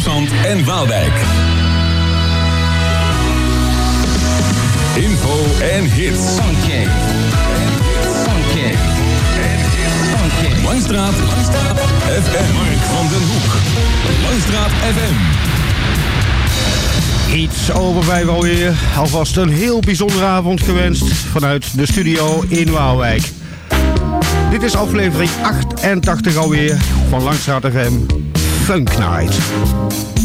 Hoogzand en Waalwijk. Info en hits. Funky. Funky. Funky. Langstraat. Langstraat. FM. Mark van den Hoek. Langstraat FM. Iets over vijf alweer. Alvast een heel bijzondere avond gewenst vanuit de studio in Waalwijk. Dit is aflevering 88 alweer van Langstraat FM Funk Night.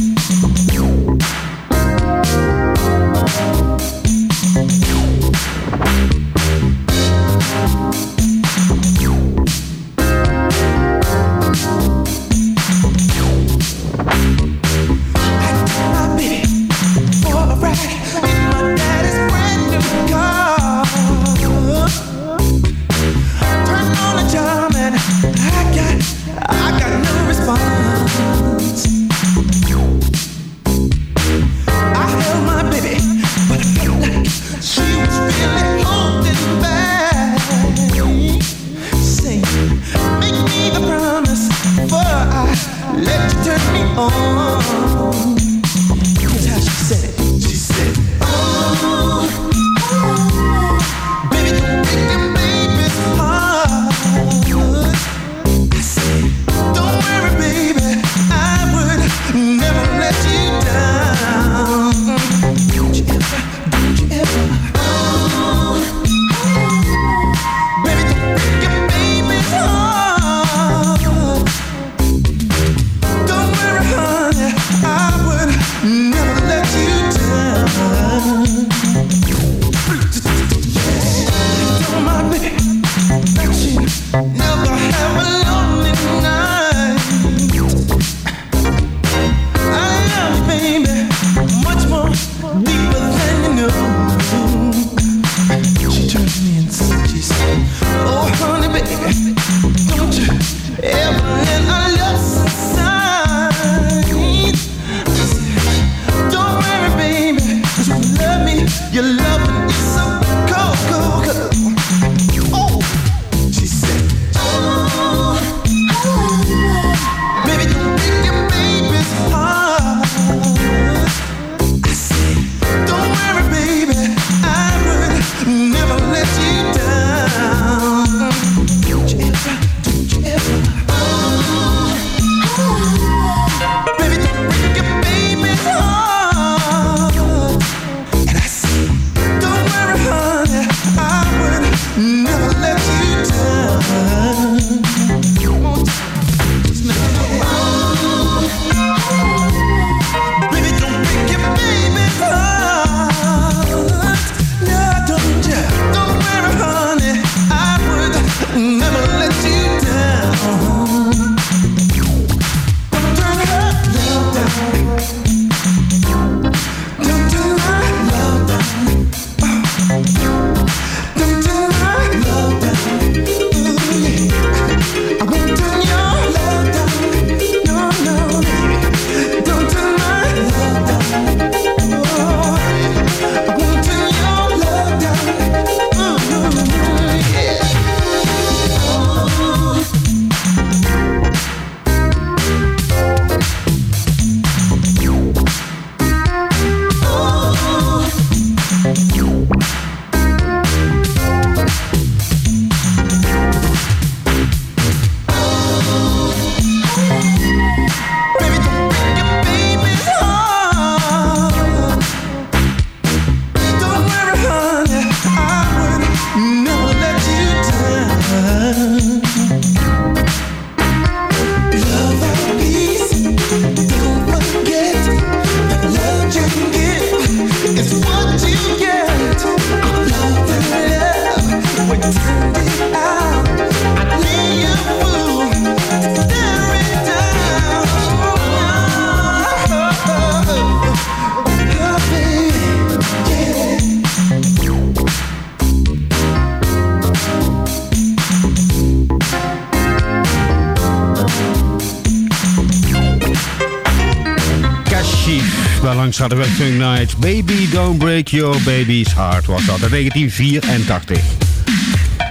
We Night. Baby Don't Break Your Baby's Heart was dat in 1984.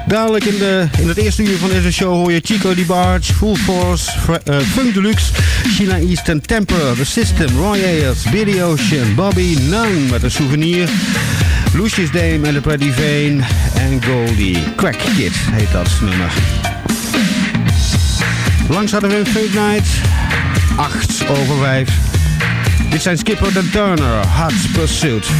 Dadelijk in, de, in het eerste uur van deze show hoor je Chico DeBarge, Full Force, uh, Funk Deluxe, China Eastern Temper, The System, Roy Ayers, Billy Ocean, Bobby Nunn met een souvenir, Lucius Dame en de Pretty Vane en Goldie. Crack Kid heet dat nummer. Langs hadden we een Funk Night, 8 over 5. Dit zijn Skipper de Turner, Hot Pursuit.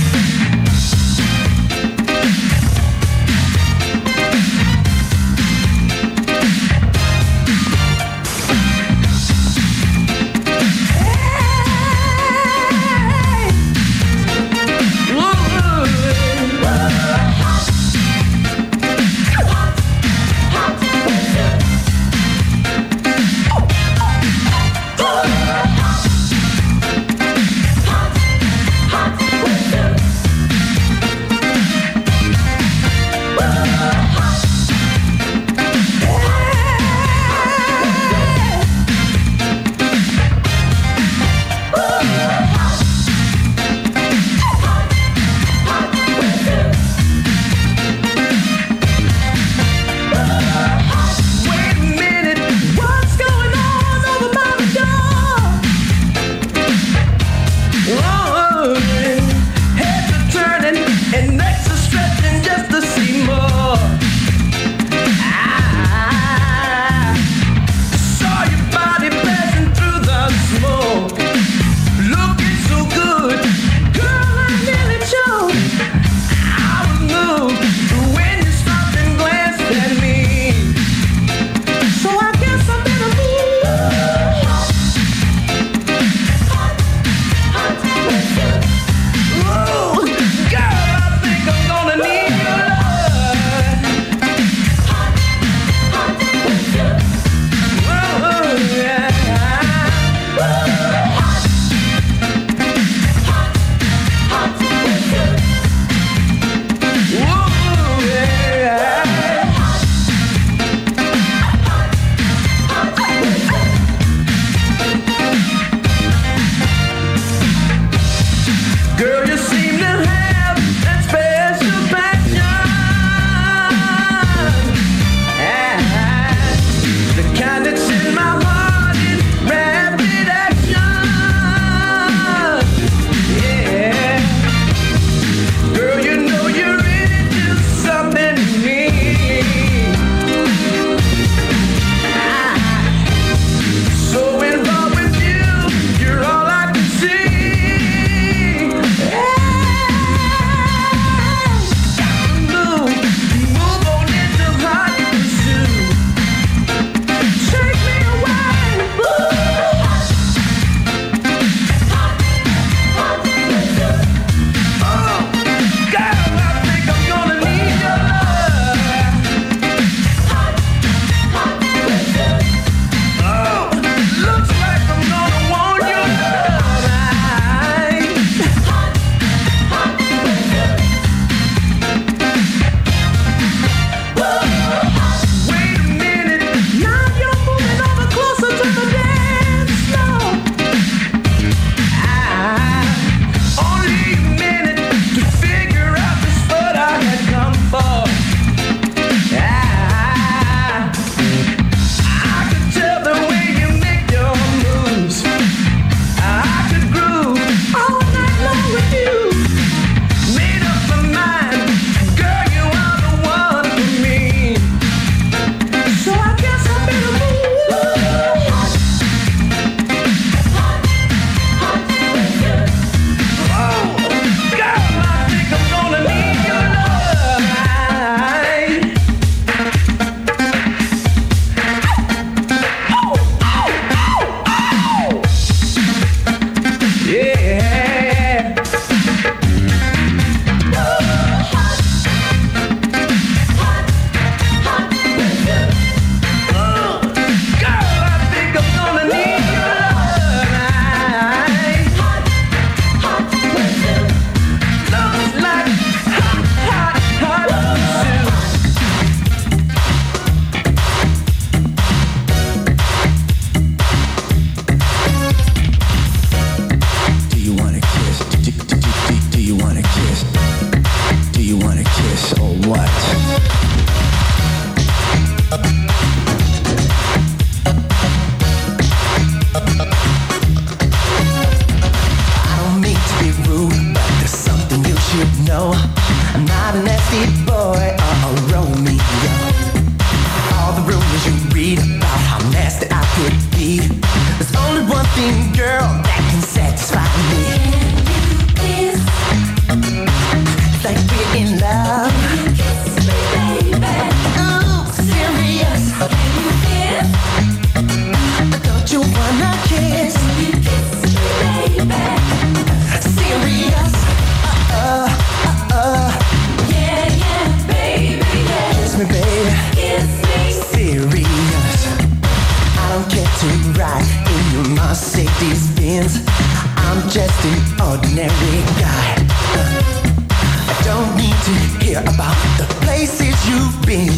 hear about the places you've been.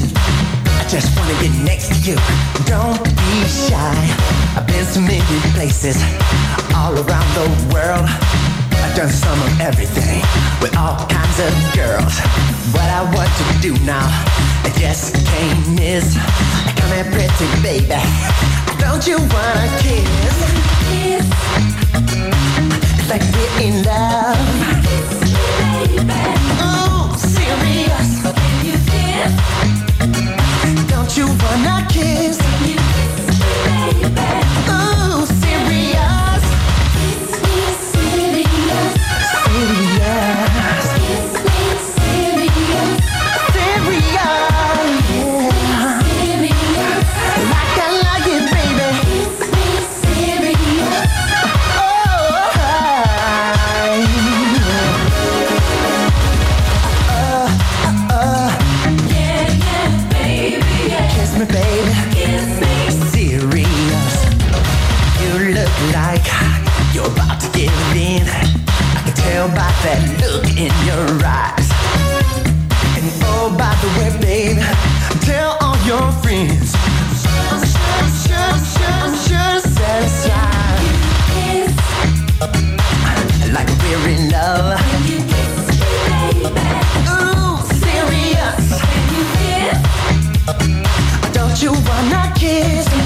I just wanna get next to you. Don't be shy. I've been so many places all around the world. I've done some of everything with all kinds of girls. What I want to do now, I just can't miss. Come here, pretty baby. Don't you wanna kiss? It's like we're in love. Kiss, baby. Don't you wanna kiss? Baby. in your eyes. And oh, by the way, babe, tell all your friends. I'm sure, I'm sure, I'm sure, I'm sure satisfied. Like we're in love. When you kiss baby. Ooh, serious. When you kiss. Don't you wanna kiss me?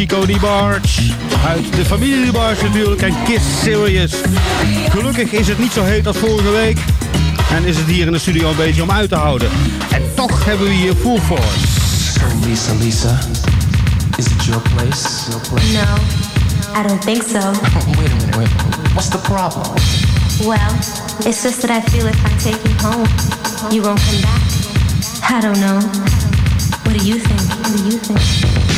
Chico Di Barge. Uit de familie Barge natuurlijk. En Kiss Serious. Gelukkig is het niet zo heet als vorige week. En is het hier in de studio een beetje om uit te houden. En toch hebben we hier Full Force. Lisa, Lisa. Is it your place? Your place? No, I don't think so. wait a minute, wait. What's the problem? Well, it's just that I feel if I take you home, you won't come back. I don't know. What do you think? What do you think?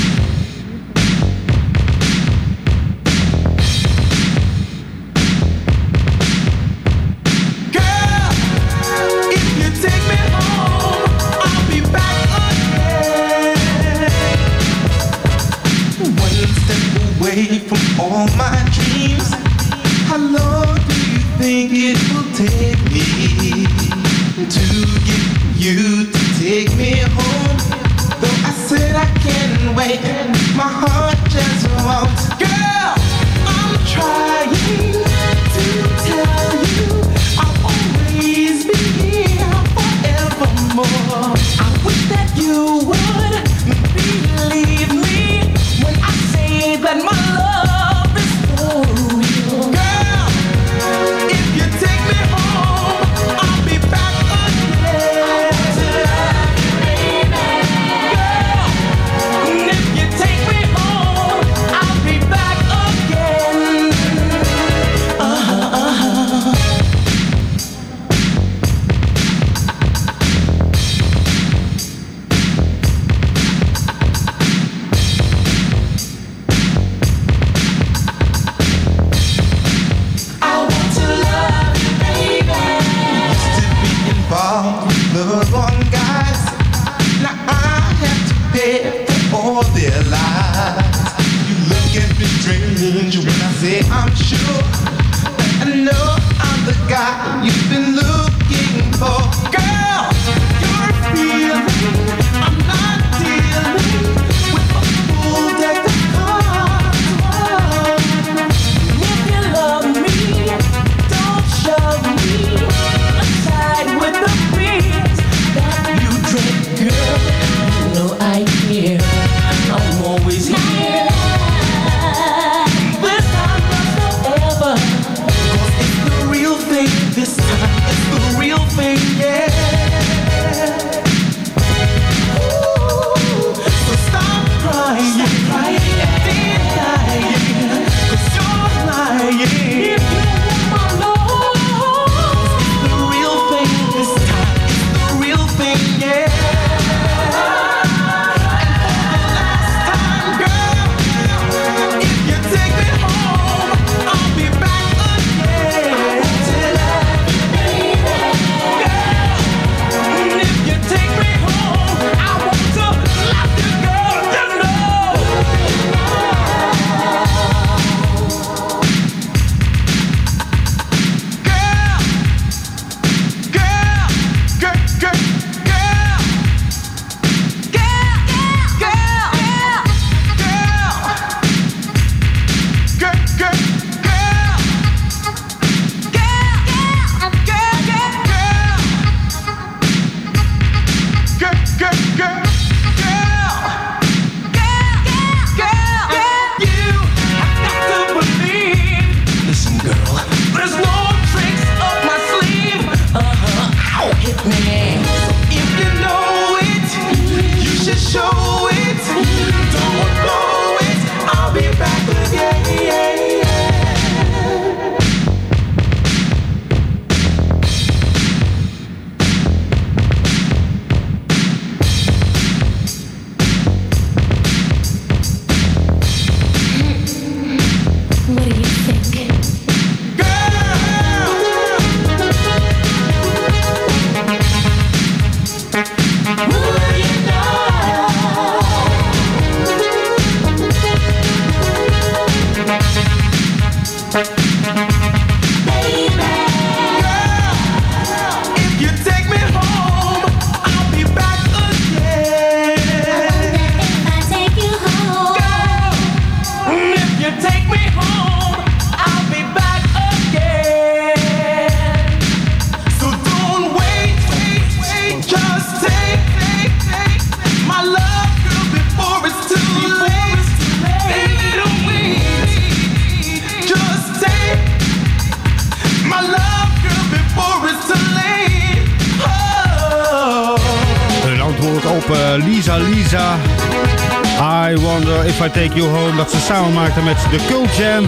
I Wonder If I Take You Home. Dat ze samen maakten met de Cult Jam.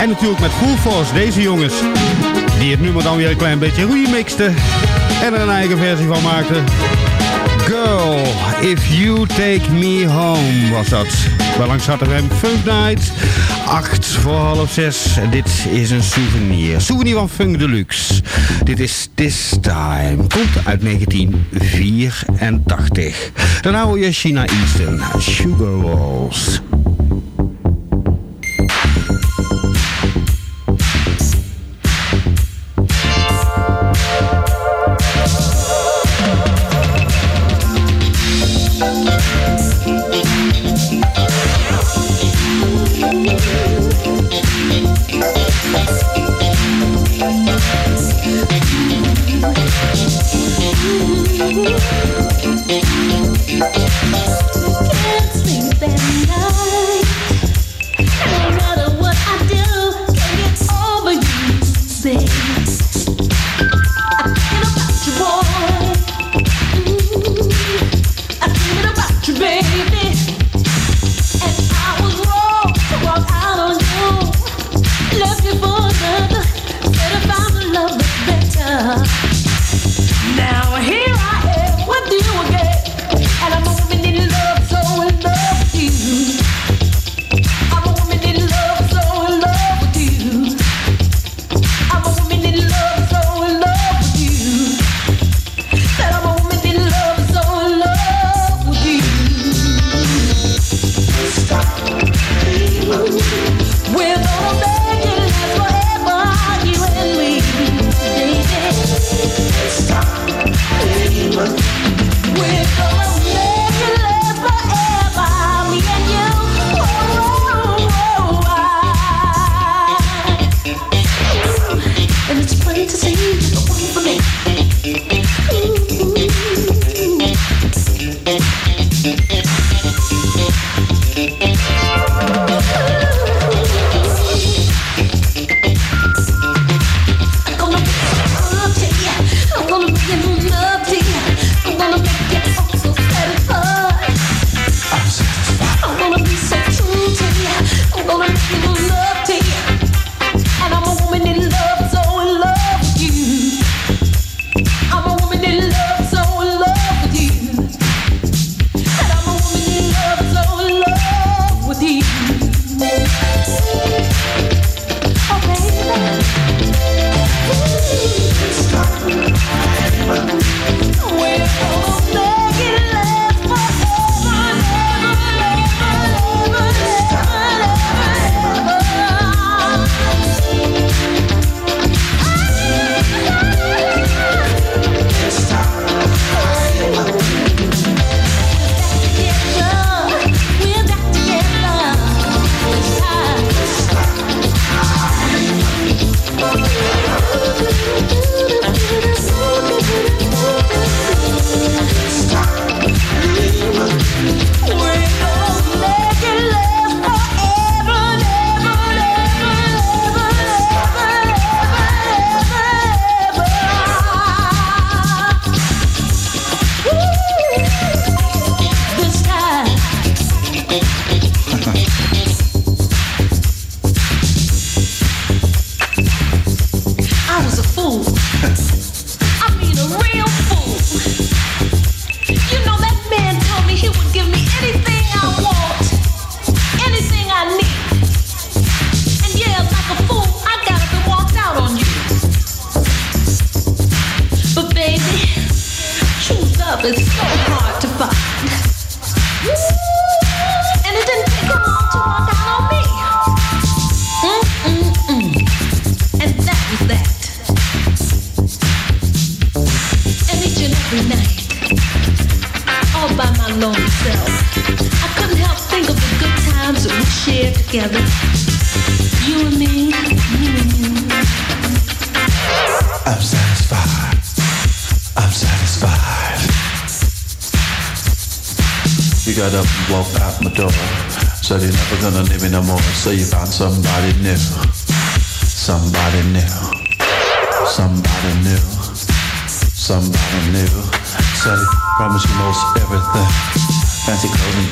En natuurlijk met Full Force, deze jongens. Die het nummer dan weer een klein beetje remixten. En er een eigen versie van maakten. Girl, If You Take Me Home was dat. Bij langs hadden we hem Funk Night. 8 voor half 6. En dit is een souvenir. Souvenir van Funk Deluxe. Dit is This Time. Komt uit 1984. Dan houden je China Eastern Sugar Rolls.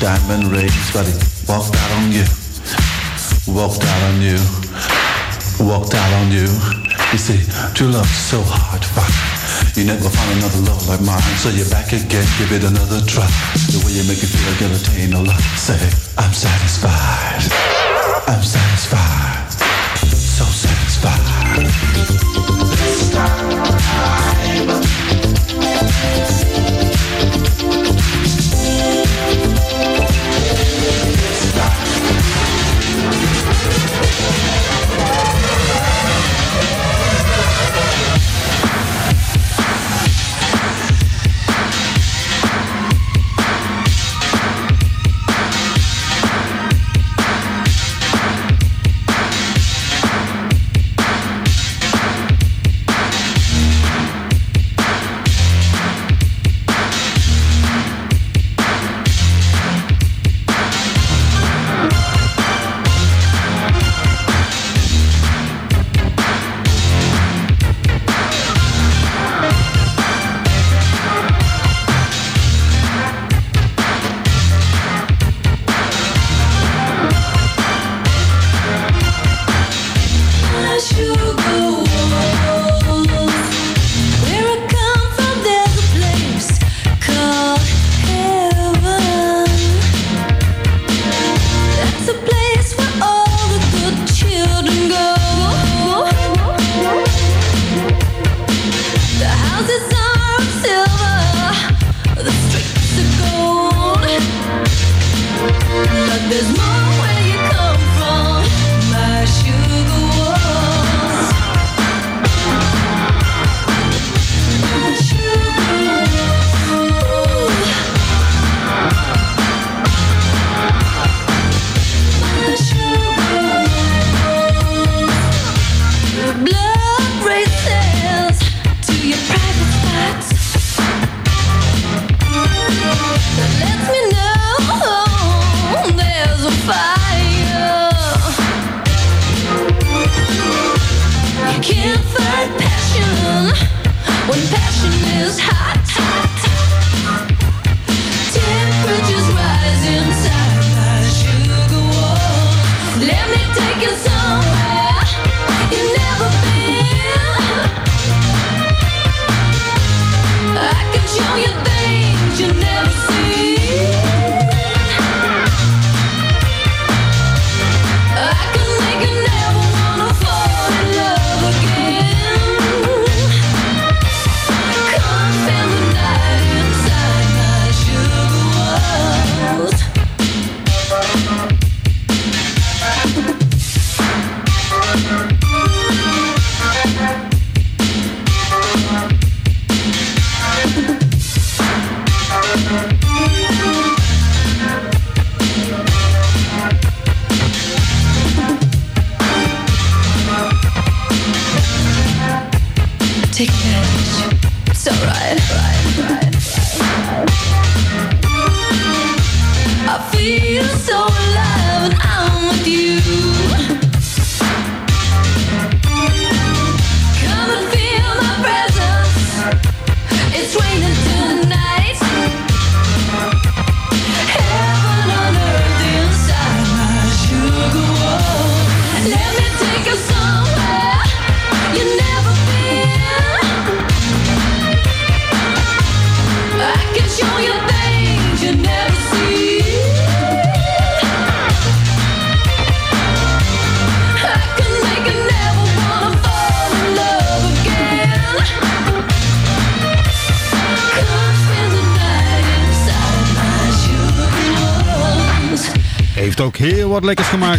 Diamond rings. But he walked out on you. Walked out on you. Walked out on you. You see, true love's so hard to find. You never find another love like mine. So you're back again, give it another try. The way you make me feel, get attain a lot. Say, I'm satisfied. I'm satisfied. So satisfied. There's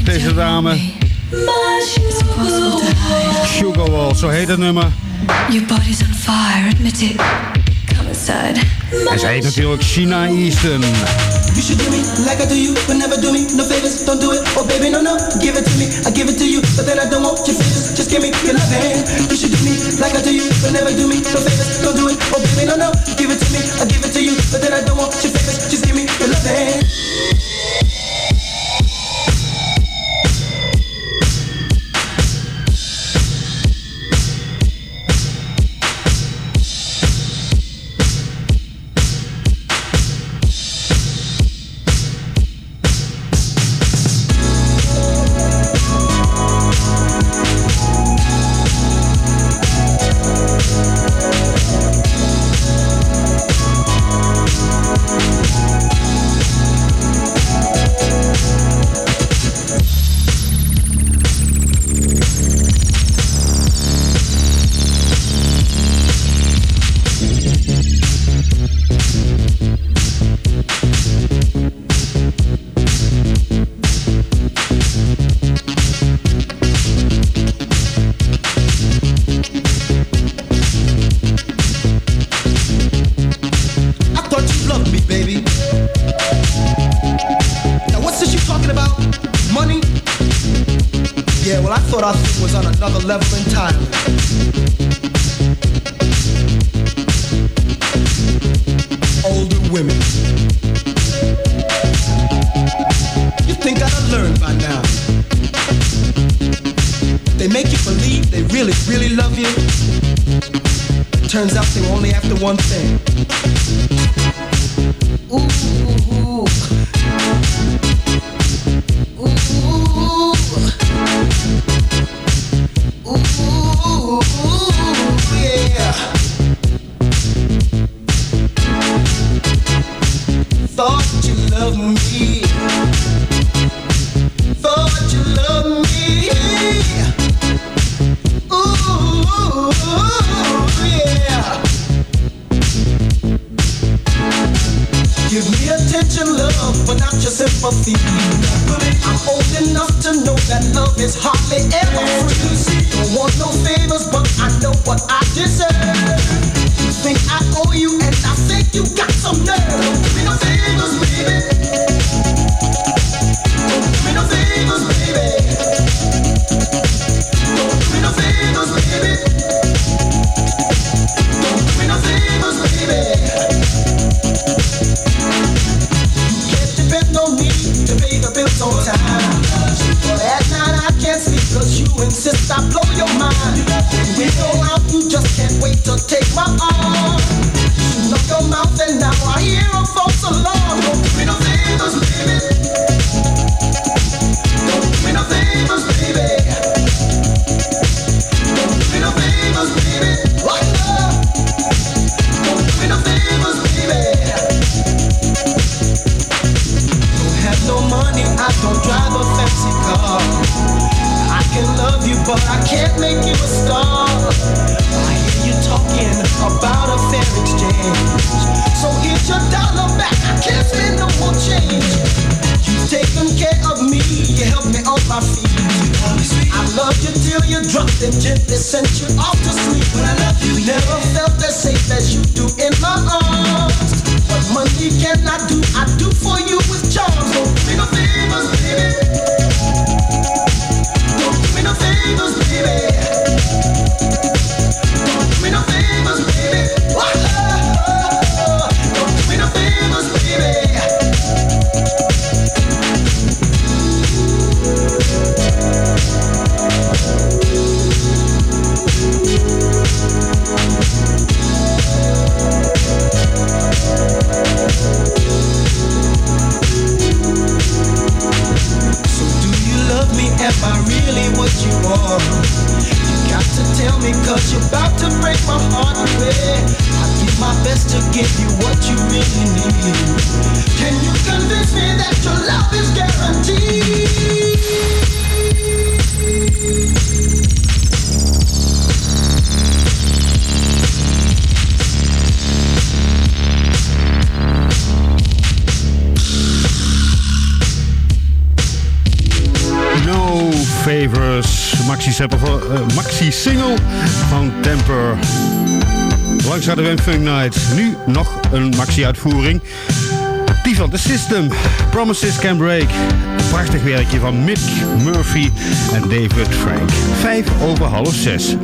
prachtig deze dame. Sugar Wall, zo heet het nummer. Your body's on fire, admit it. Come inside. En ze heet natuurlijk China Easton. You should do me like I do you, but never do me no thought our thing was on another level entirely. Older women. You think I'd have learned by now. They make you believe they really, really love you. Turns out they're only after one thing. Ooh, ooh. For what you love me. Ooh, yeah. Give me attention, love, but not sympathy. I'm old enough to know that love is hardly ever free. Don't want no favors, but I know what I deserve. Think I owe you just can't wait to take my arm. Langs de een Funk Night. Nu nog een maxi-uitvoering. Die van The System. Promises Can Break. Prachtig werkje van Mick Murphy en David Frank. Vijf over half zes.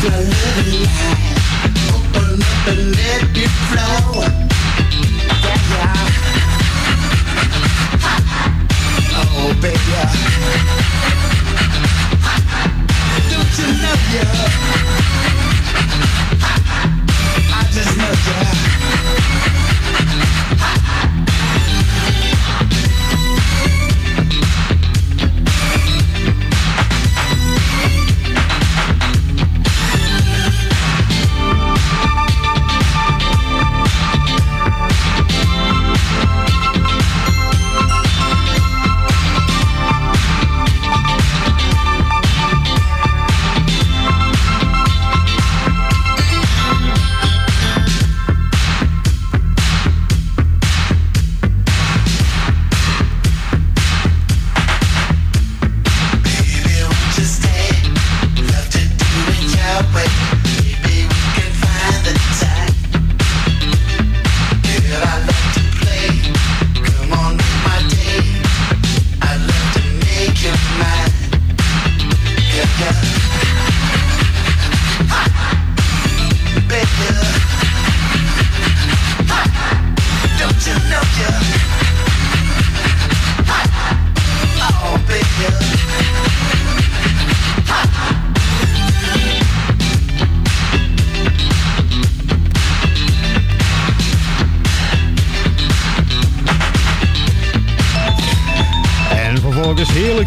Life, open up and let it flow. Yeah. Oh, baby. Don't you love you?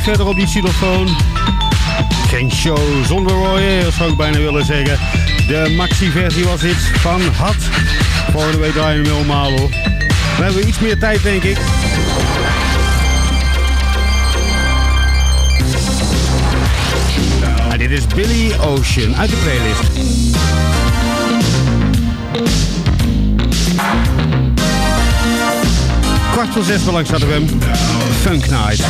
Verder op die xylofoon. Geen show zonder Roy Ayers, zou ik bijna willen zeggen. De maxi-versie was dit van Had. Volgende week draaien we helemaal hoor. We hebben iets meer tijd, denk ik. Dit is Billy Ocean uit de playlist. Kwart voor zes belangs hadden we hem. Funk Night.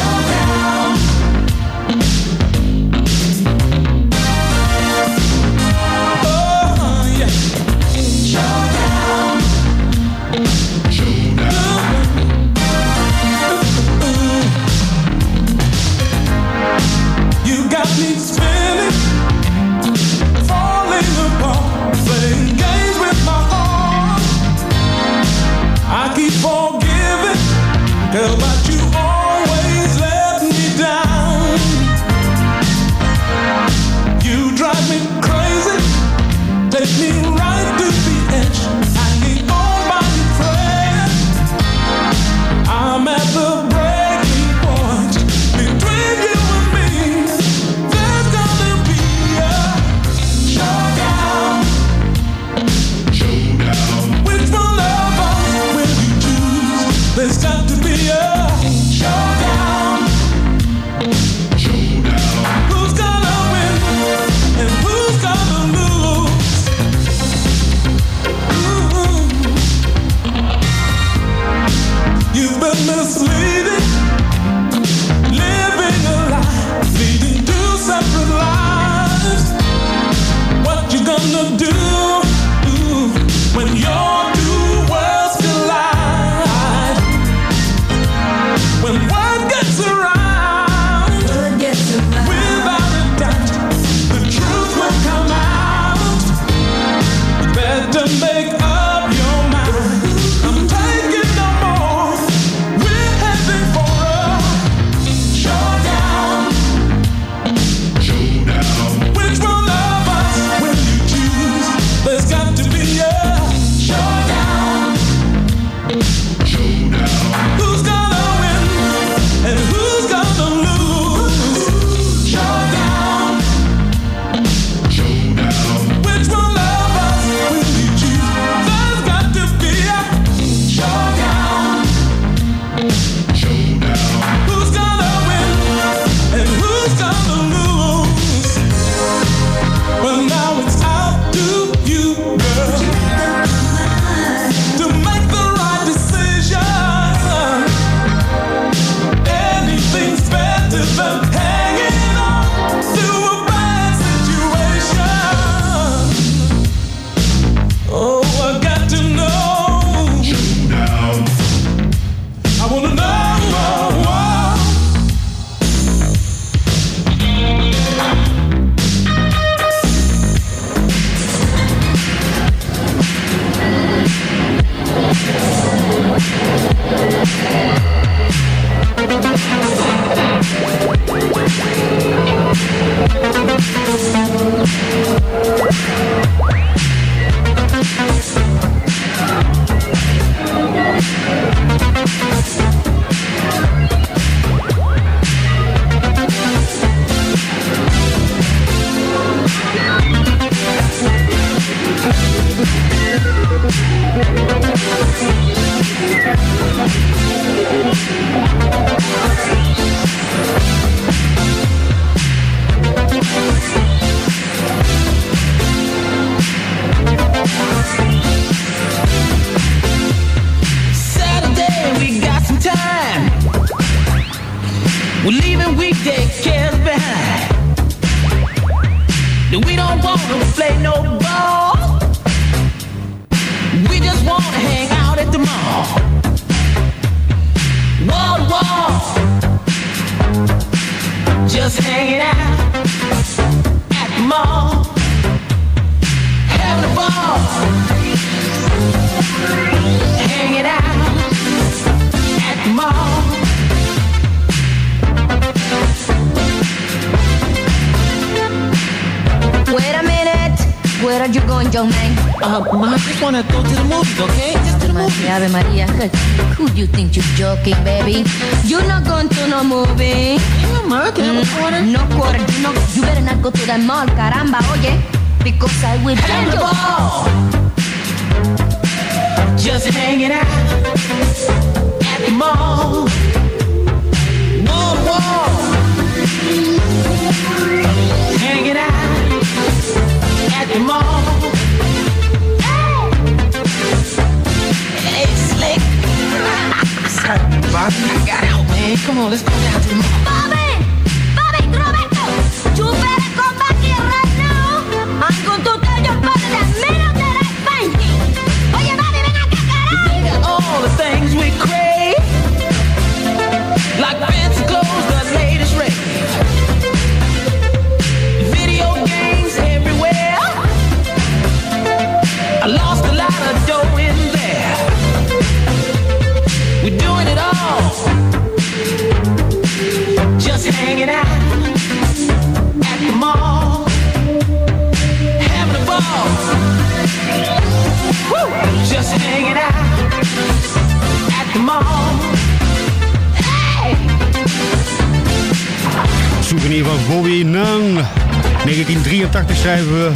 1983 schrijven we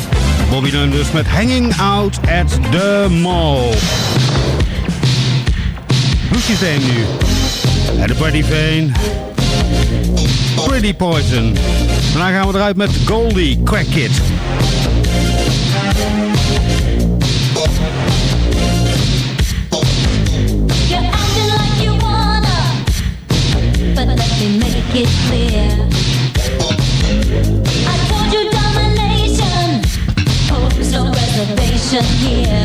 Bobby Nunn dus met Hanging Out at the Mall. Hoesjes zijn nu. En de pretty veen. Pretty Poison. Daarna gaan we eruit met Goldie Crackit. Yeah.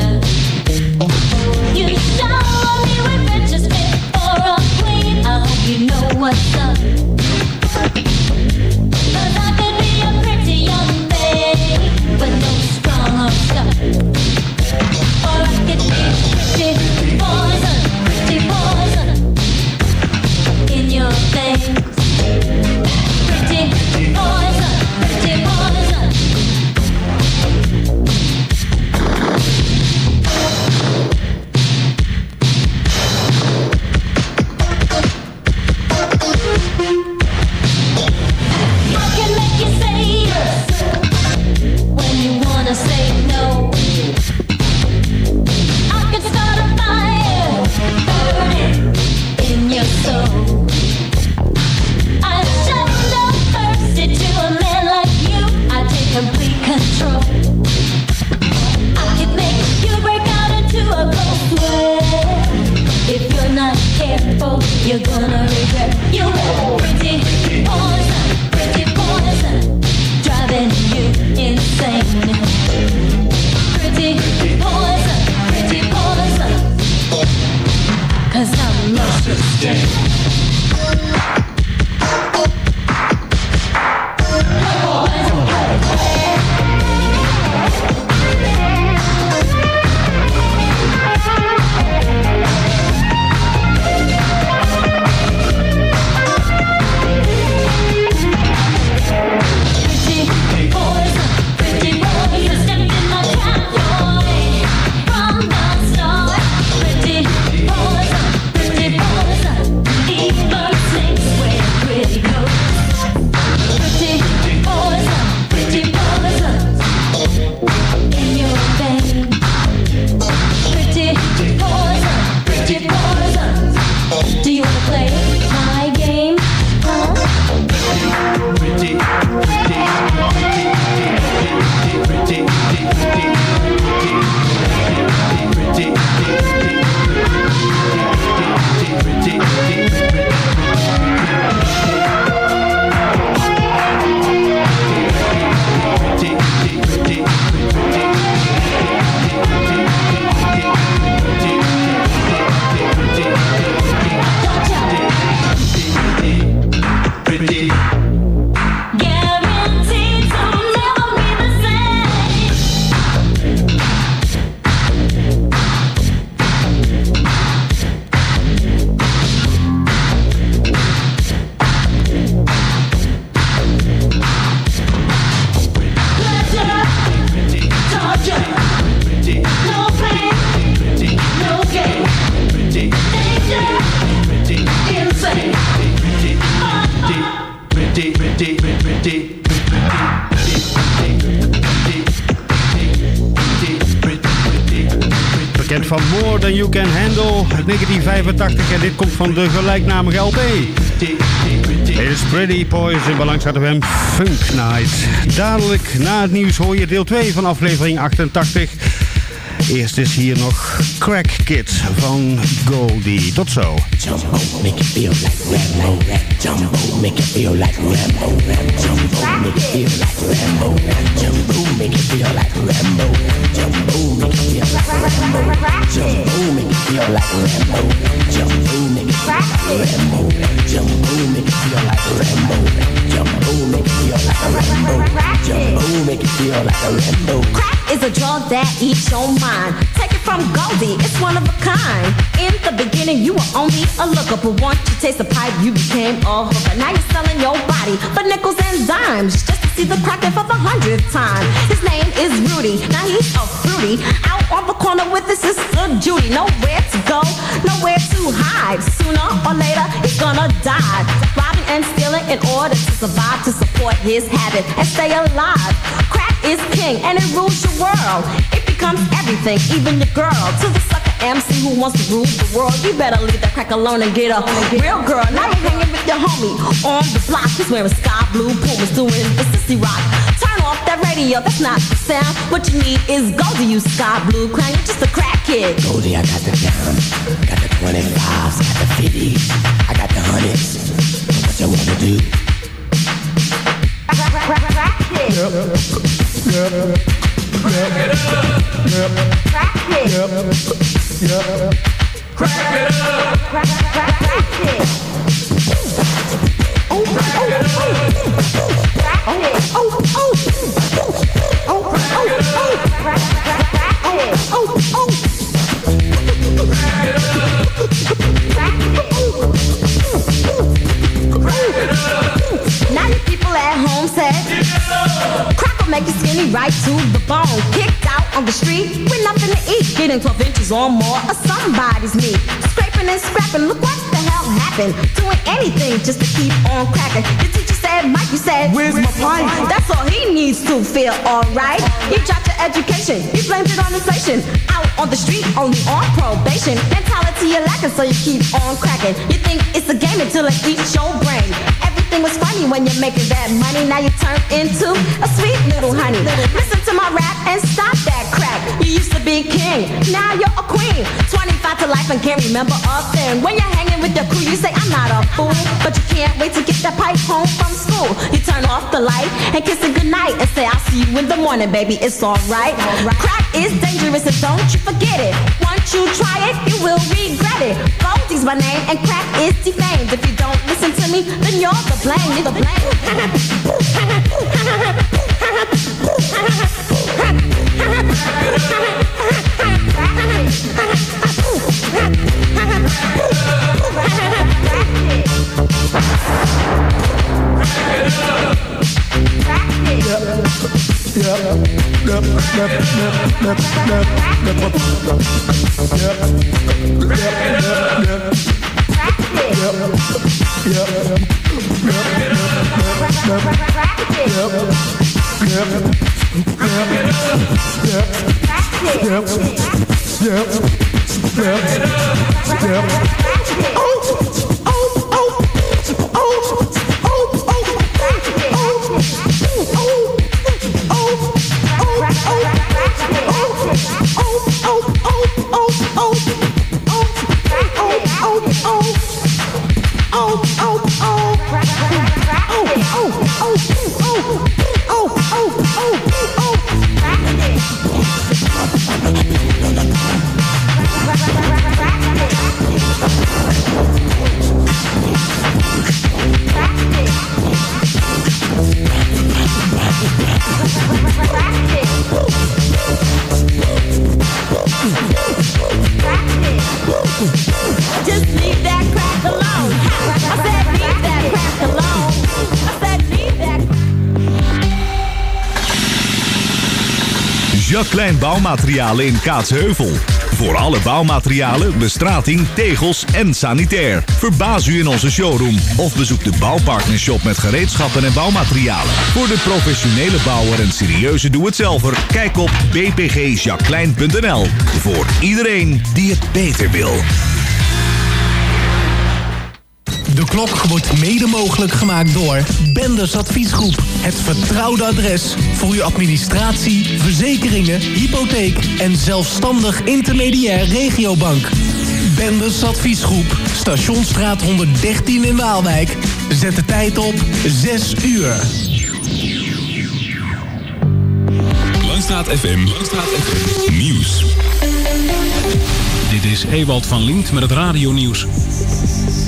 Can Handle uit 1985 en dit komt van de gelijknamige LP. Is Pretty Poison bij Langstraat FM Funk Night. Dadelijk na het nieuws hoor je deel 2 van aflevering 88. Eerst is hier nog Crack Kid van Goldie. Tot zo. Jumbo, make you feel like Rambo. Jumbo, make you feel like Rambo. Jumbo, make you feel like Rambo. Jumbo, make you feel like Rambo. Jumbo, make you feel like Rambo. Jumbo, make you feel like Rambo. Jumbo, make you feel like Rambo. Jumbo, make you feel like Rambo. Jumbo, make you feel like Rambo. Jumbo, make you feel like Rambo. Is a drug that eats your mind. Take it from Goldie, it's one of a kind. In the beginning, you were only a looker, but once you taste the pipe, you became a hooker. Now you're selling your body for nickels and dimes just to see the cracker for the hundredth time. His name is Rudy, now he's a fruity. Out on the corner with his sister Judy. Nowhere to go, nowhere to hide. Sooner or later, he's gonna die. Robbing and stealing in order to survive, to support his habit and stay alive. Is king and it rules your world. It becomes everything, even your girl. To the sucker MC who wants to rule the world, you better leave that crack alone and get a real girl. Now you're hanging with your homie on the block. He's wearing sky blue pumas, doing the sissy rock. Turn off that radio, that's not the sound. What you need is Goldie, you sky blue crown. You're just a crack kid. Goldie, I got the down, got the 25s, got the 50s, I got the hundreds. What you wanna do? Crack. Crack. Crack. Oh, oh, oh. Crack. Oh, oh. Oh, oh, oh. Crack, now you people at home said, crack make you skinny right to the bone. Kicked out on the street with nothing to eat. Getting 12 inches or more of somebody's meat. Scraping and scrapping, look what the hell happened. Doing anything just to keep on cracking. Your teacher said, Mike, you said Where's my pipe? That's all he needs to feel alright? You dropped your education, you blamed it on inflation. Out on the street, only on probation. Mentality you're lacking, so you keep on cracking. You think it's a game until it eats your brain Everything was funny when you're making that money. Now you turn into a sweet little honey. Listen to my rap and stop that crap. You used to be king, now you're a queen. 25 to life and can't remember a thing. When you're hanging with your crew, you say, I'm not a fool. But you can't wait to get that pipe home from school. You turn off the light and kiss it goodnight and say, I'll see you in the morning, baby. It's alright. Crack is dangerous and don't you forget it. Once you try it, you will regret it. Goldie's my name and crack is defamed. If you don't listen to me, then you're the blame. You're the yeah. Yep. Yep. Yep. Jacqueline Bouwmaterialen in Kaatsheuvel. Voor alle bouwmaterialen, bestrating, tegels en sanitair. Verbaas u in onze showroom of bezoek de Bouwpartnershop met gereedschappen en bouwmaterialen. Voor de professionele bouwer en serieuze doe-het-zelver, kijk op bpgjacqueline.nl. Voor iedereen die het beter wil. De klok wordt mede mogelijk gemaakt door Benders Adviesgroep. Het vertrouwde adres voor uw administratie, verzekeringen, hypotheek en zelfstandig intermediair regiobank. Benders Adviesgroep, Stationsstraat 113 in Waalwijk. Zet de tijd op 6 uur. Langstraat FM. Langstraat FM. Nieuws. Dit is Ewald van Lint met het radionieuws.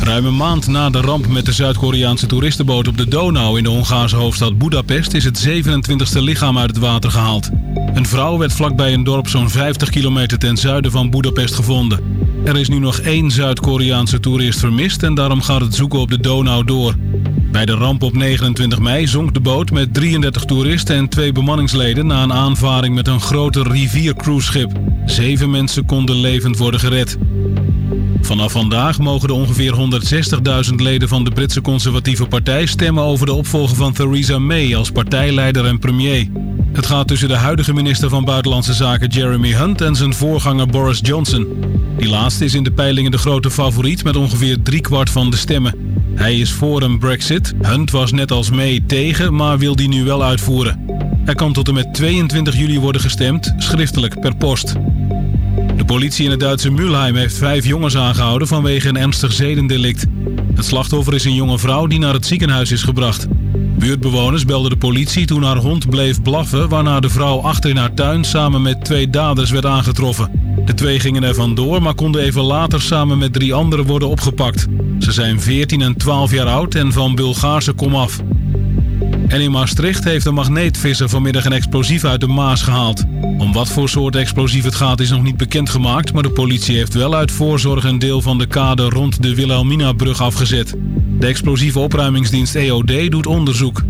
Ruim een maand na de ramp met de Zuid-Koreaanse toeristenboot op de Donau in de Hongaarse hoofdstad Budapest is het 27e lichaam uit het water gehaald. Een vrouw werd vlakbij een dorp zo'n 50 kilometer ten zuiden van Budapest gevonden. Er is nu nog één Zuid-Koreaanse toerist vermist en daarom gaat het zoeken op de Donau door. Bij de ramp op 29 mei zonk de boot met 33 toeristen en twee bemanningsleden na een aanvaring met een grote riviercruiseschip. Zeven mensen konden levend worden gered. Vanaf vandaag mogen de ongeveer 160.000 leden van de Britse conservatieve partij stemmen over de opvolger van Theresa May als partijleider en premier. Het gaat tussen de huidige minister van Buitenlandse Zaken Jeremy Hunt en zijn voorganger Boris Johnson. Die laatste is in de peilingen de grote favoriet met ongeveer driekwart van de stemmen. Hij is voor een brexit. Hunt was net als May tegen, maar wil die nu wel uitvoeren. Er kan tot en met 22 juli worden gestemd, schriftelijk per post. De politie in het Duitse Mülheim heeft vijf jongens aangehouden vanwege een ernstig zedendelict. Het slachtoffer is een jonge vrouw die naar het ziekenhuis is gebracht. Buurtbewoners belden de politie toen haar hond bleef blaffen... waarna de vrouw achter in haar tuin samen met twee daders werd aangetroffen. De twee gingen er vandoor, maar konden even later samen met drie anderen worden opgepakt. Ze zijn 14 en 12 jaar oud en van Bulgaarse komaf. En in Maastricht heeft een magneetvisser vanmiddag een explosief uit de Maas gehaald. Om wat voor soort explosief het gaat is nog niet bekendgemaakt... maar de politie heeft wel uit voorzorg een deel van de kade rond de Wilhelmina-brug afgezet. De explosieve opruimingsdienst EOD doet onderzoek.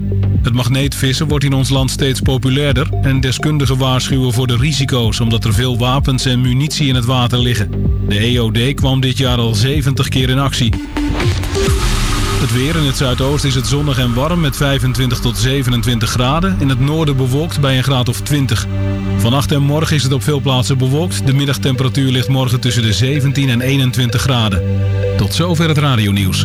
Het magneetvissen wordt in ons land steeds populairder... en deskundigen waarschuwen voor de risico's... omdat er veel wapens en munitie in het water liggen. De EOD kwam dit jaar al 70 keer in actie. Het weer in het zuidoosten is het zonnig en warm met 25 tot 27 graden. In het noorden bewolkt bij een graad of 20. Vannacht en morgen is het op veel plaatsen bewolkt. De middagtemperatuur ligt morgen tussen de 17 en 21 graden. Tot zover het radionieuws.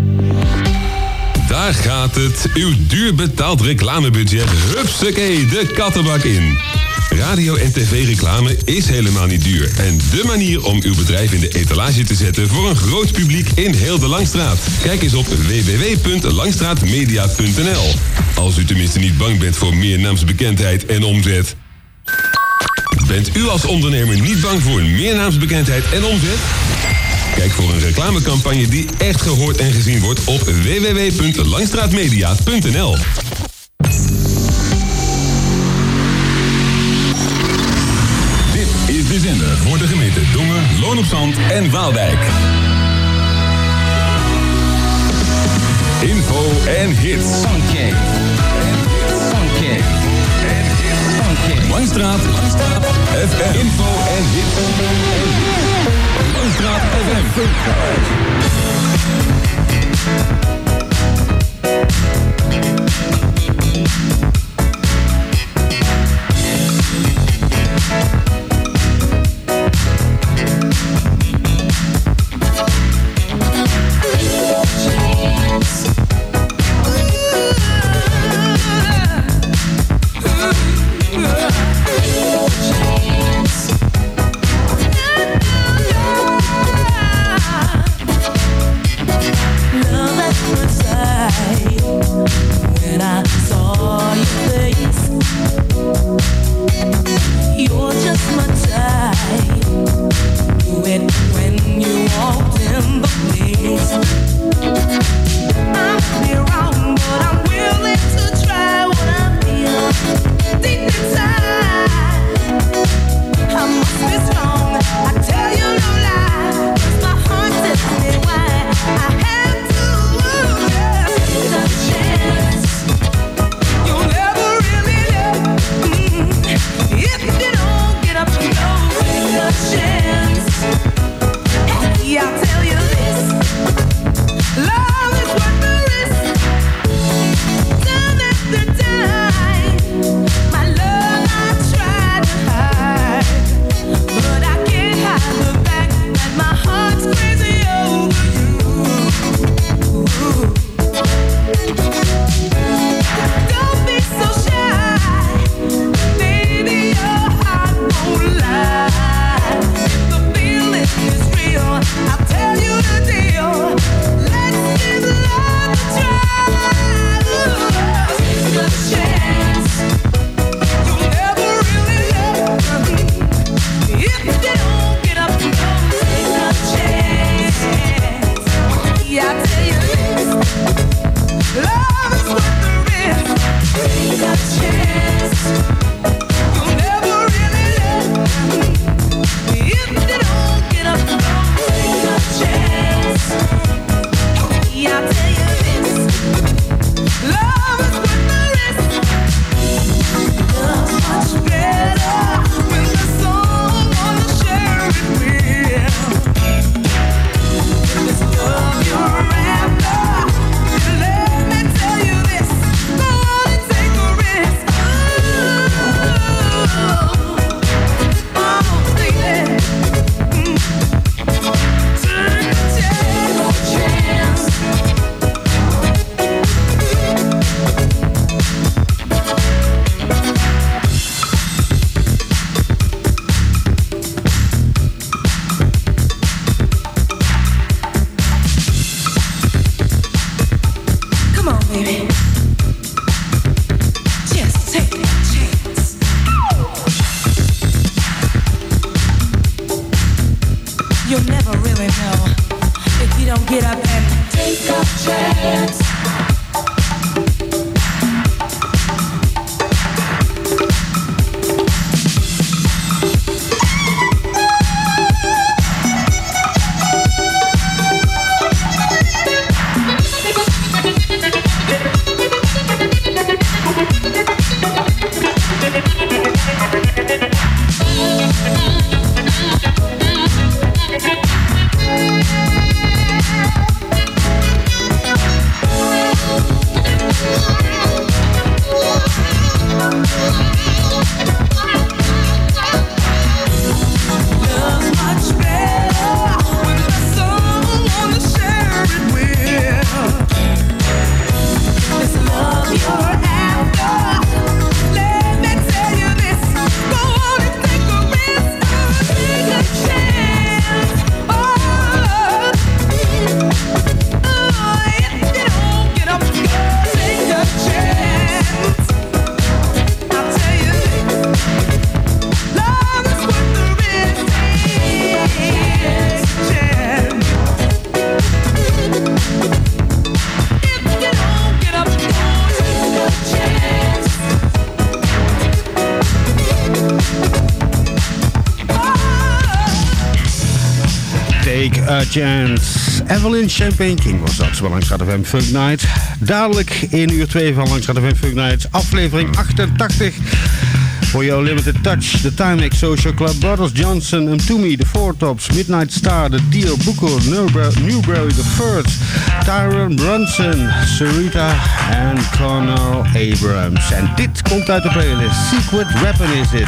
Daar gaat het. Uw duur betaald reclamebudget. Hupsakee, de kattenbak in. Radio- en tv-reclame is helemaal niet duur. En dé manier om uw bedrijf in de etalage te zetten voor een groot publiek in heel de Langstraat. Kijk eens op www.langstraatmedia.nl. Als u tenminste niet bang bent voor meer naamsbekendheid en omzet. Bent u als ondernemer niet bang voor meer naamsbekendheid en omzet? Kijk voor een reclamecampagne die echt gehoord en gezien wordt op www.langstraatmedia.nl. En Waalwijk. Info en hits. Funky. FM. Info en hits. Langstraat. Evelyn Champagne King was dat bij Langs FM Funk Night. Dadelijk in uur 2 van Langs FM Funk Night. Aflevering 88. Voor jouw Limited Touch, The Timex Social Club, Brothers Johnson, Mtumi, The Four Tops, Midnight Star, The Dio Buko, Newberry, The First, Tyron Brunson, Sarita en Connor Abrams. En dit komt uit de playlist. Secret Weapon is dit.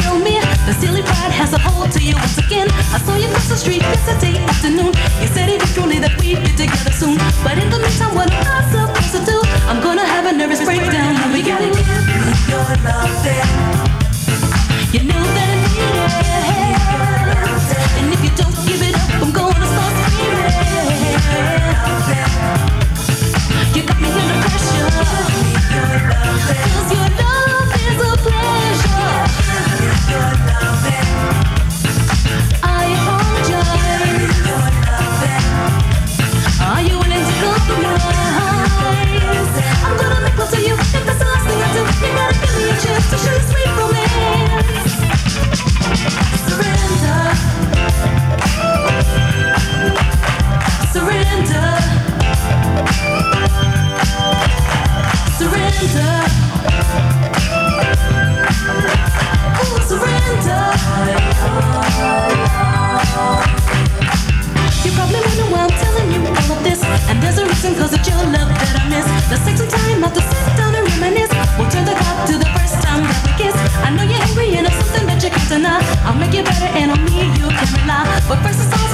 silly pride has a hold to you once again. I saw you cross the street yesterday afternoon. You said it was truly that we'd be together soon. But in the meantime, what am I supposed to do? I'm gonna have a nervous breakdown. And we give me your loving. You know that I need it. And if you don't give it up, I'm gonna start screaming. You got me under pressure. Reason, cause it's your love that I miss. Take some time out to sit down and reminisce. We'll turn the clock to the first time that we kiss. I know you're angry and it's something that you can't deny. I'll make it better and on me you can rely. But first it starts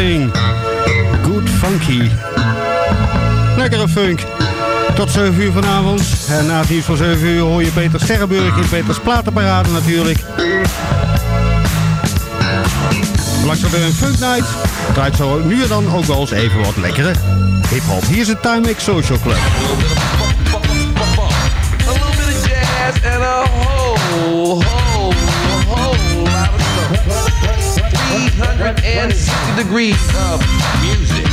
Loving. Good Funky. Lekkere funk. Tot 7 uur vanavond. En na het nieuws van 7 uur hoor je Peter Sterrenburg in Peters Platenparade natuurlijk. Langs de een Funk Night draait zo nu en dan ook wel eens even wat lekkere hip-hop. Hier is het Time Mix Social Club. A little bit of jazz and a whole 360 degrees of music.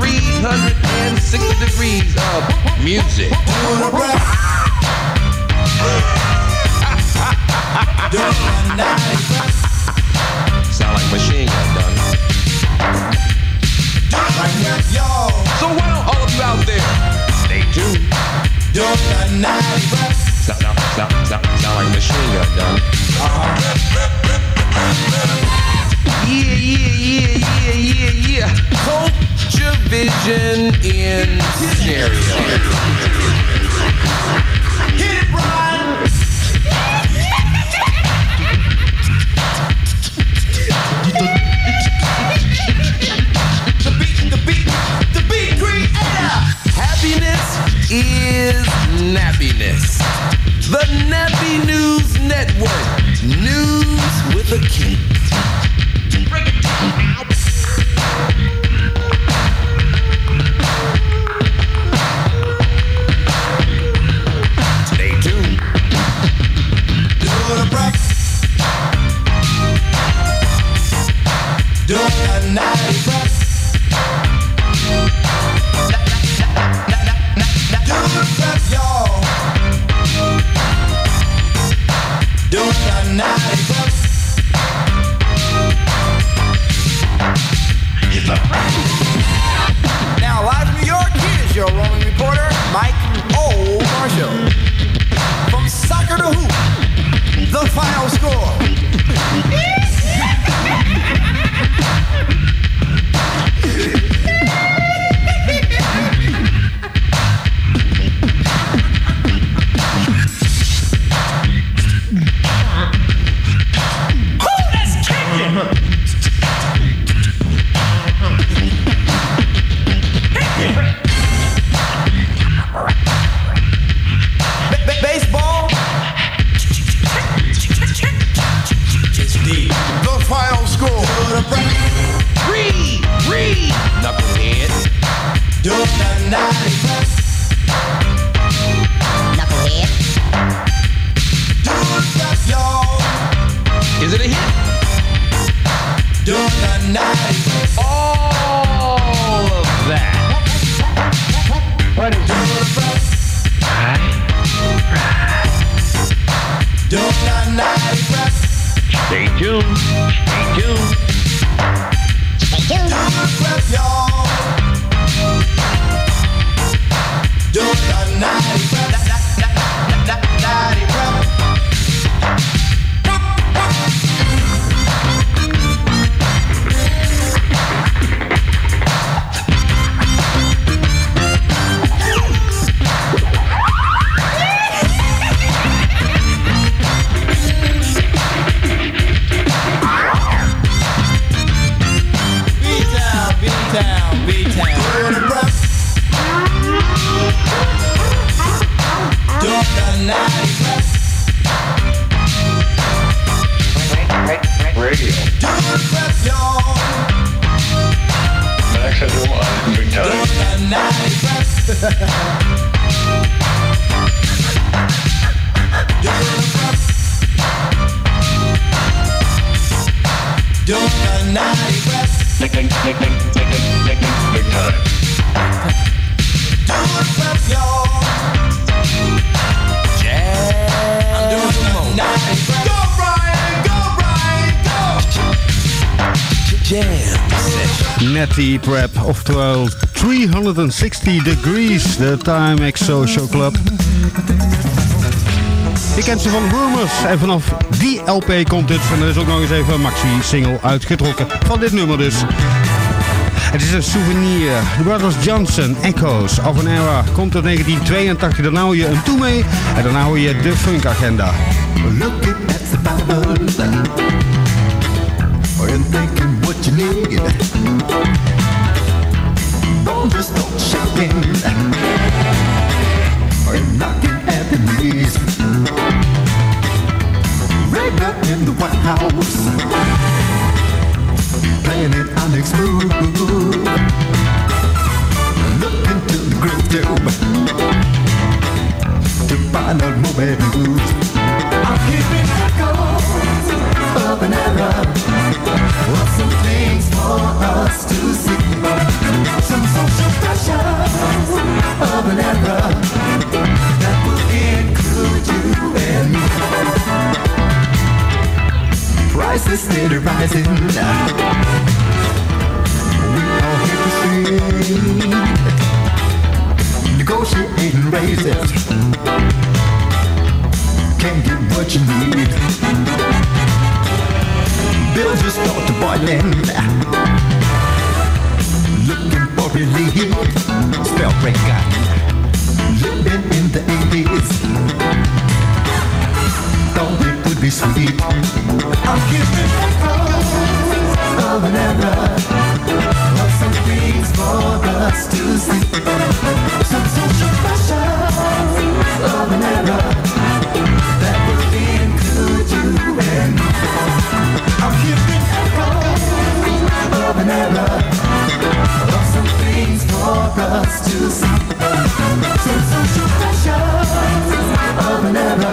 360 degrees of music. Sound like machine gun done. So why don't all of you out there stay tuned? Sound, sound like machine gun done. Yeah, yeah, yeah, yeah, yeah, yeah. Culture vision in stereo. Hit it, Brian. The Nappy News Network. News with a K. do, I do, I you. Netty Prep, oftewel 360 Degrees, de Time Exo Show Club. Je kent ze van Rumors en vanaf die LP komt dit. En er is ook nog eens even een maxi-single uitgetrokken van dit nummer dus. Het is een souvenir. The Brothers Johnson, Echoes of an Era, komt uit 1982. Daarna hou je een toe mee en daarna hou je de Funk Agenda. Looking at the and thinking what you need. Don't just start shaking or knocking at the knees. Right up in the White House, playing it Onyx Move. Look into the groove tube to find out more bad news. I'm keeping echoes of an era of some things for us to see. Some social pressures of an era that will include you and me. Prices rising. We all negotiating raises. Can't get what you need. Bills just start to boiling. Looking for relief. Spell breaker. Living in the 80s. Thought it would be sweet. I'm giving echoes of an era. Of some things for us to see. Some social pressures of an era us to see. Some social pressures of an era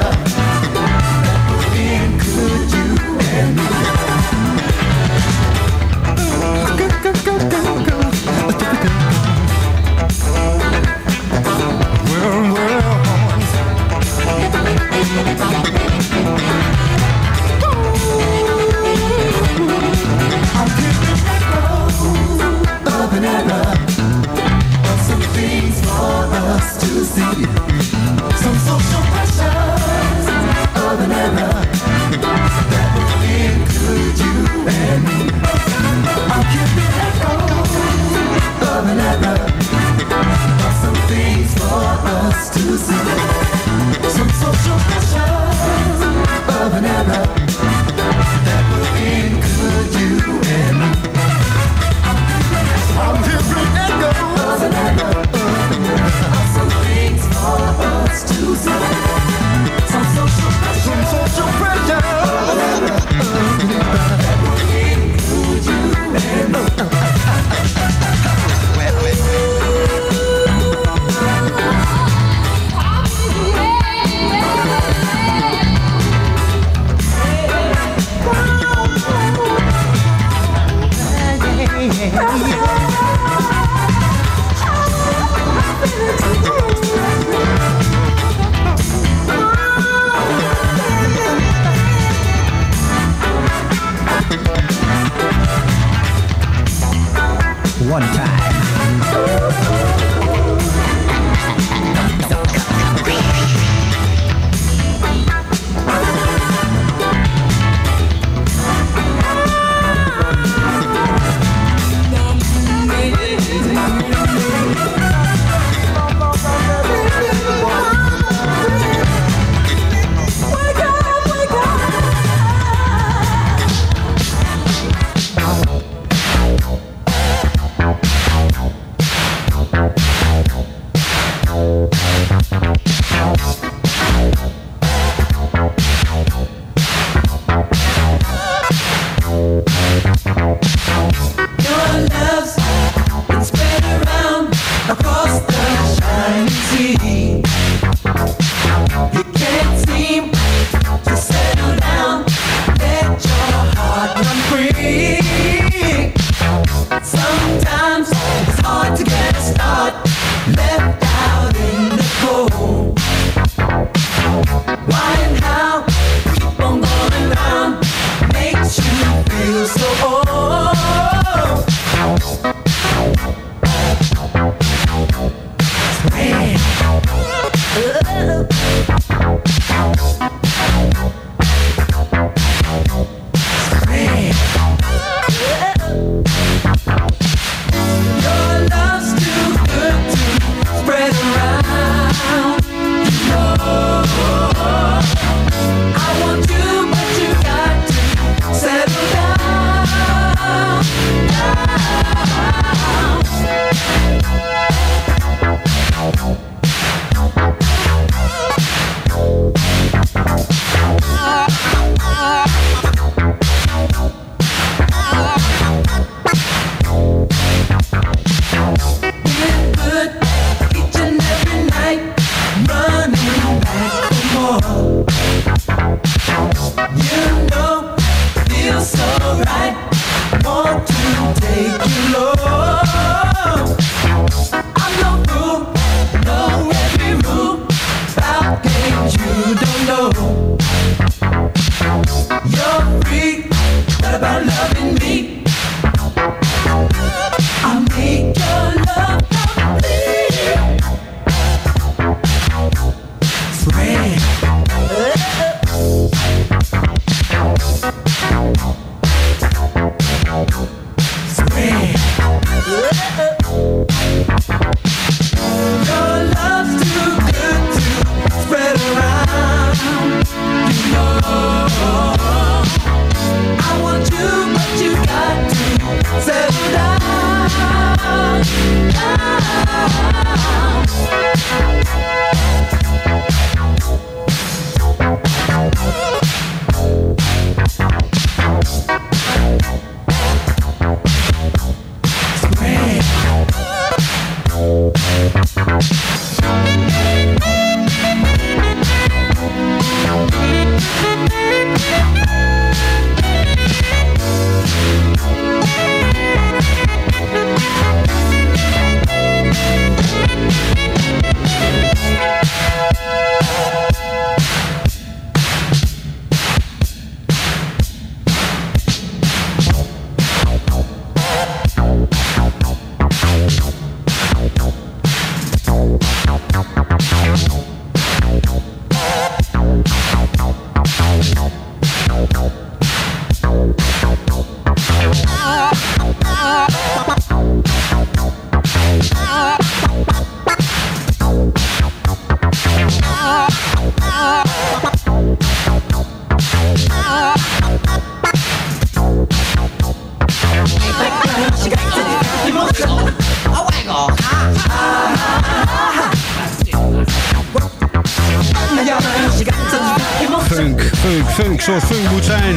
funk, funk, funk moet zijn.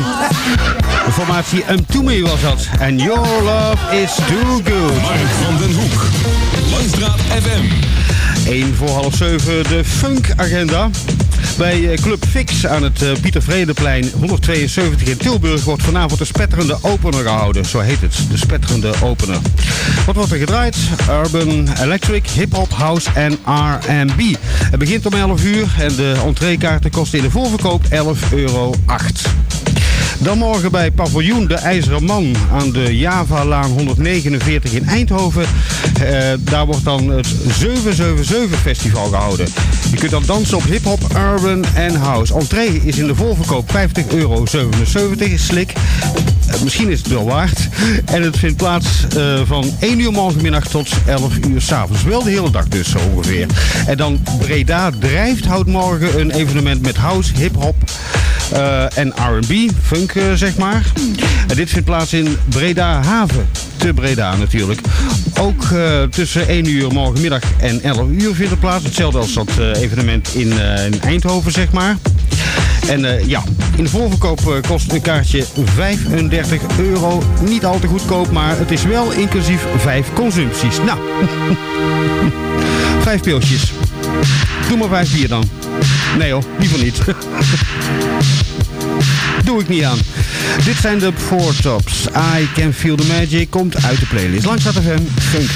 De formatie Um To Me was dat. And Your Love Is Too Good. Mark van den Hoek. Langstraat FM. 1 voor half 7 de Funk-agenda. Bij eh, Club Fix aan het eh, Pieter Vredeplein 172 in Tilburg wordt vanavond de spetterende opener gehouden. Zo heet het, de spetterende opener. Wat wordt er gedraaid? Urban Electric, Hip-Hop, House en R&B. Het begint om 11 uur en de entreekaarten kosten in de voorverkoop 11,08 euro. Dan morgen bij Paviljoen de IJzeren Man aan de Javalaan 149 in Eindhoven. Eh, daar wordt dan het 777 Festival gehouden. Je kunt dan dansen op hip-hop, urban en house. Entree is in de voorverkoop 50,77 euro. Slik. Eh, misschien is het wel waard. En het vindt plaats eh, van 1 uur morgenmiddag tot 11 uur s'avonds. Wel de hele dag dus zo ongeveer. En dan Breda Drijft houdt morgen een evenement met house, hip-hop. eh, en R&B, funk zeg maar. En dit vindt plaats in Breda Haven. Te Breda natuurlijk. Ook eh, tussen 1 uur morgenmiddag en 11 uur vindt het plaats. Hetzelfde als dat eh, evenement in, eh, in Eindhoven zeg maar. En ja, in de voorverkoop kost een kaartje 35 euro. Niet al te goedkoop, maar het is wel inclusief 5 consumpties. Nou, vijf pilsjes. Doe maar vijf bier dan. Nee hoor, liever niet. Doe ik niet aan. Dit zijn de Four Tops. I Can Feel the Magic komt uit de playlist. Langs FM, Funk.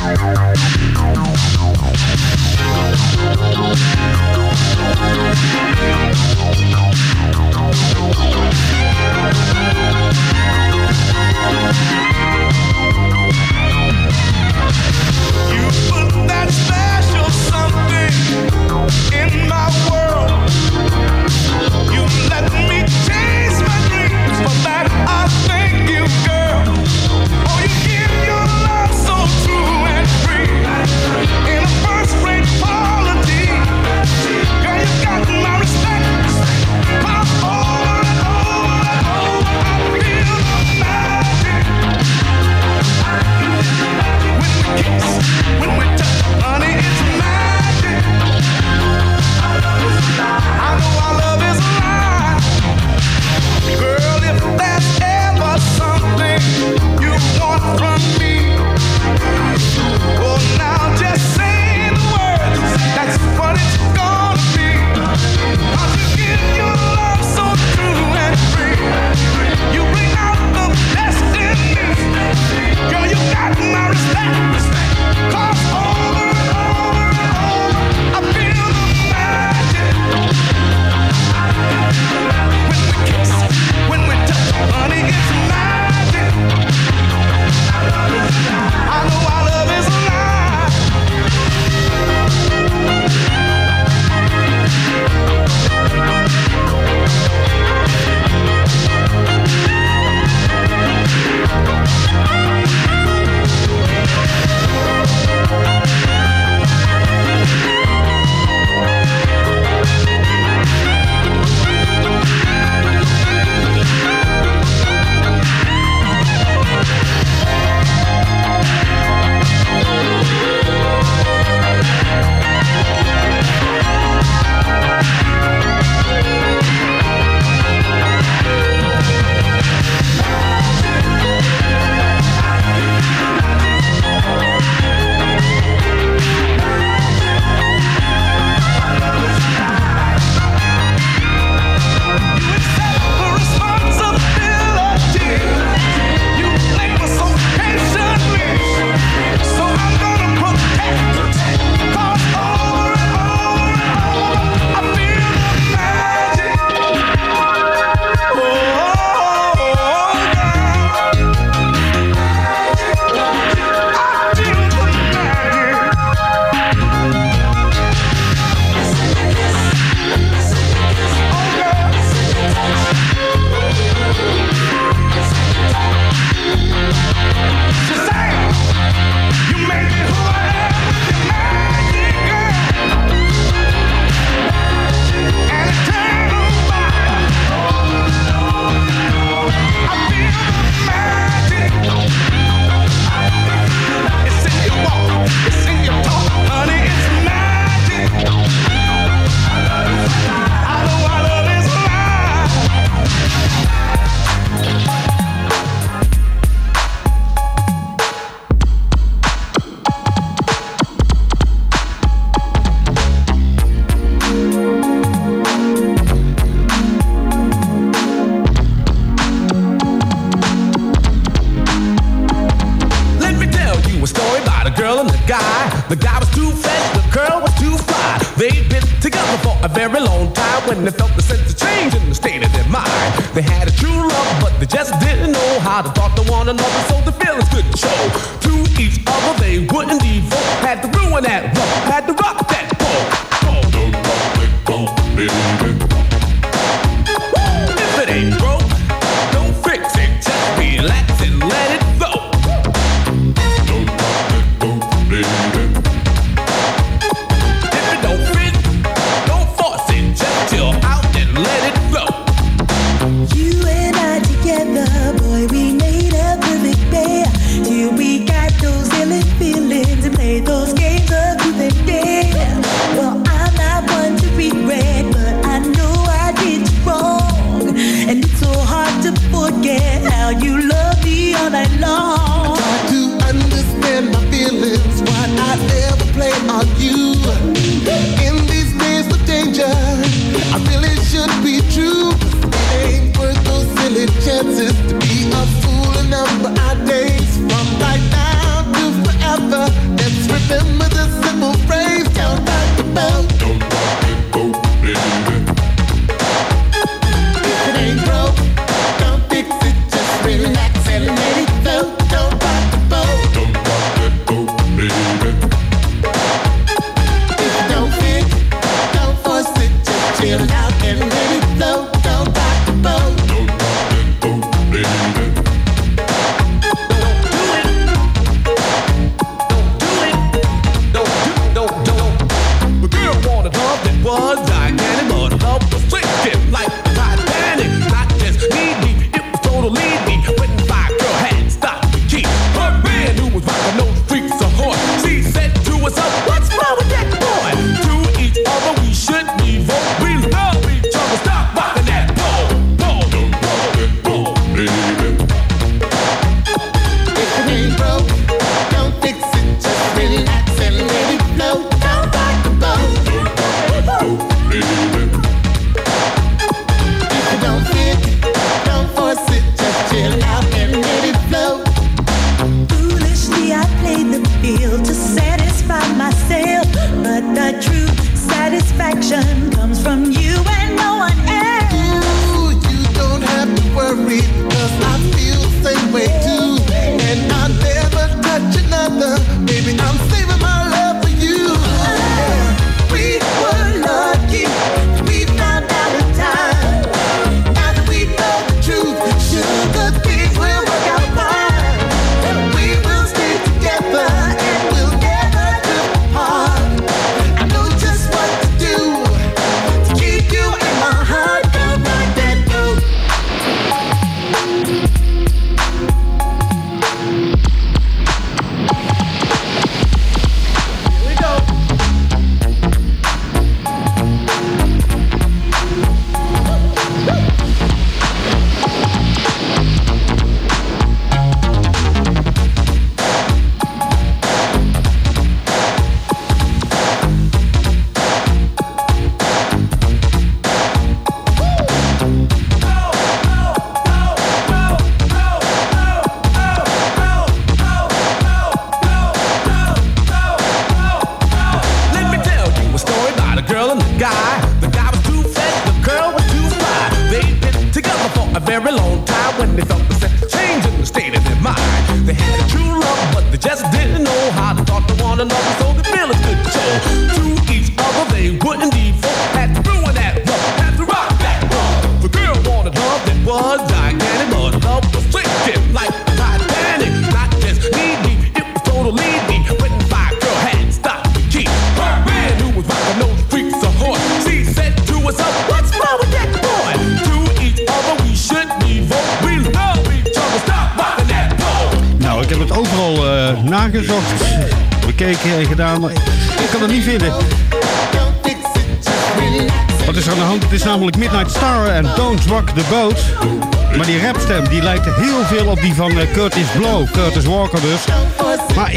Thank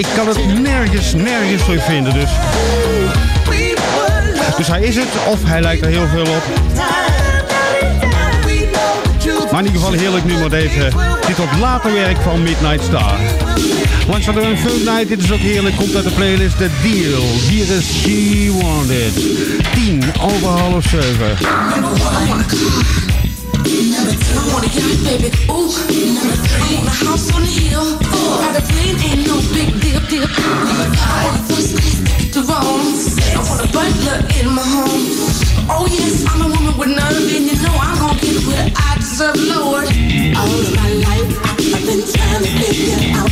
ik kan het nergens, nergens voor vinden. Dus. dus hij is het, of hij lijkt er heel veel op. Maar in ieder geval heerlijk nu nummer deze. Dit op later werk van Midnight Star. Langs hadden we een Fun Dit is ook heerlijk. Komt uit de playlist The Deal. Hier is She Wanted. 10 over half 7. I wanna kill baby. Ooh, I want a house on a hill. Everything ain't no big deal. I want a first class tiara. I want a butler in my home. Oh yes, I'm a woman with nerve, and you know I'm gonna get what I deserve, Lord. All of my life I've been trying to figure out.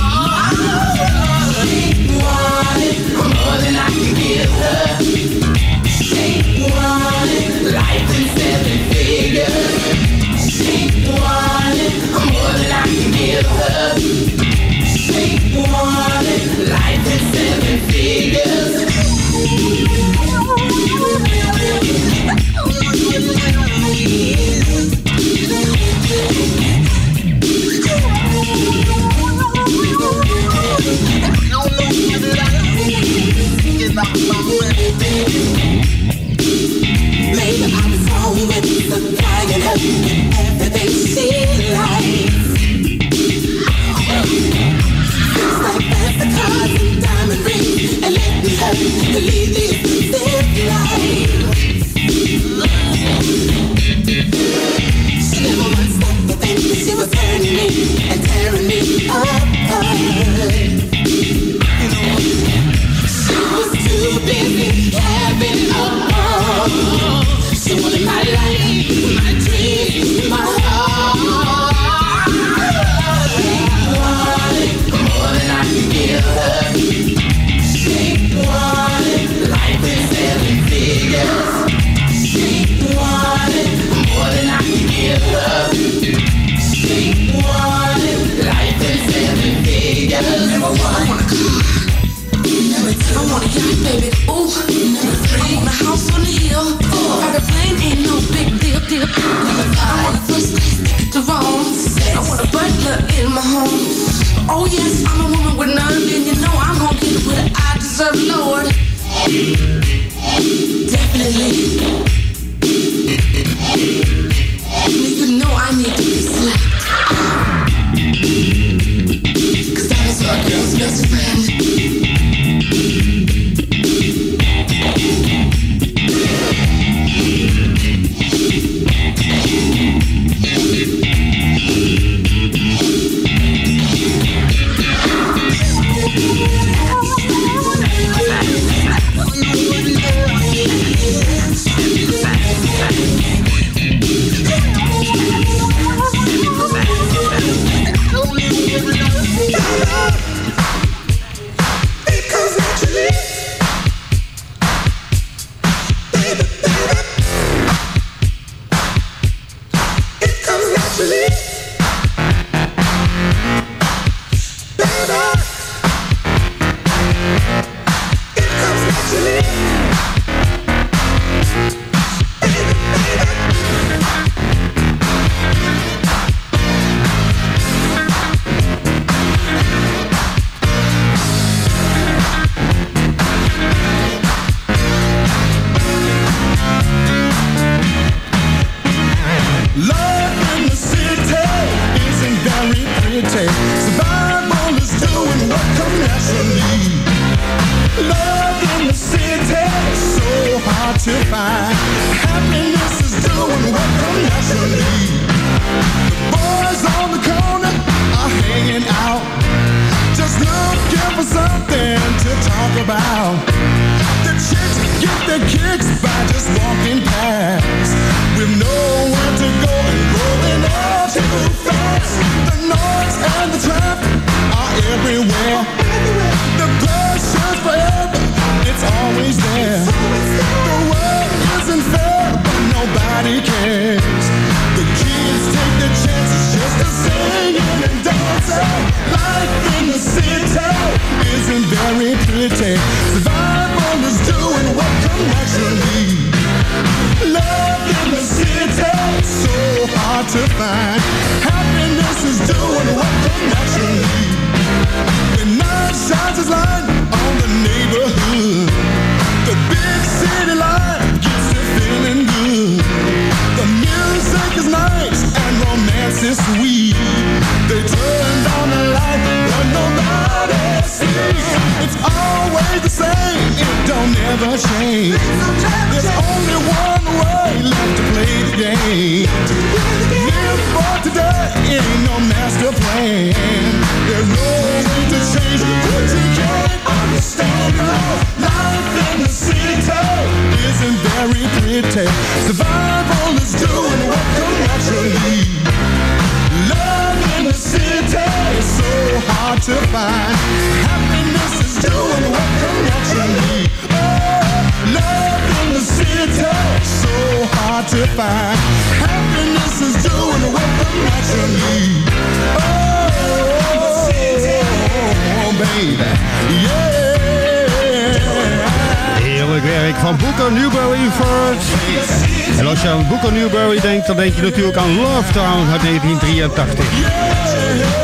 denk je natuurlijk aan Love Town uit 1983.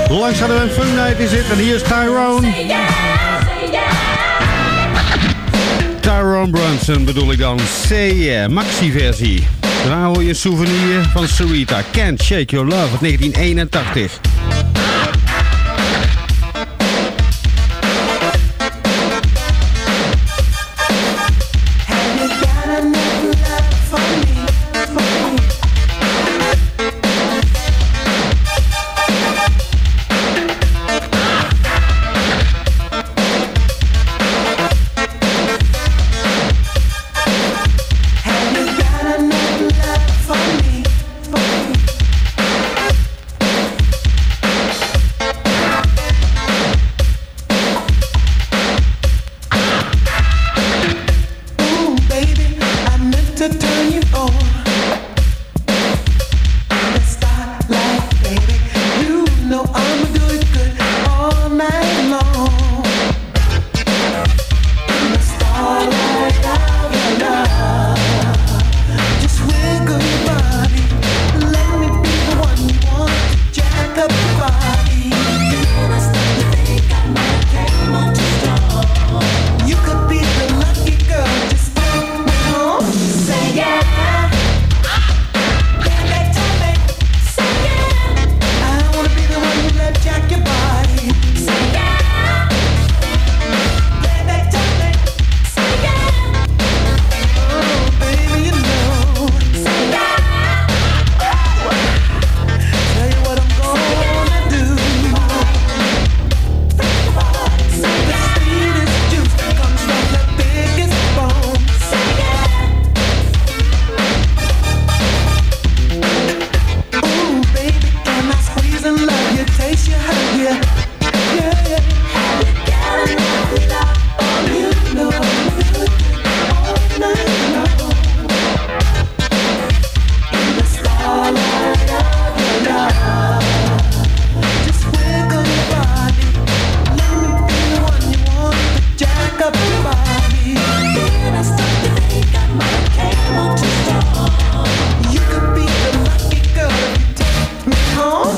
Langs hadden we een fun night in en hier is Tyrone. Tyrone Brunson bedoel ik dan. Say yeah, maxi versie. Daar hoor je een souvenir van Sarita. Can't Shake Your Love uit 1981.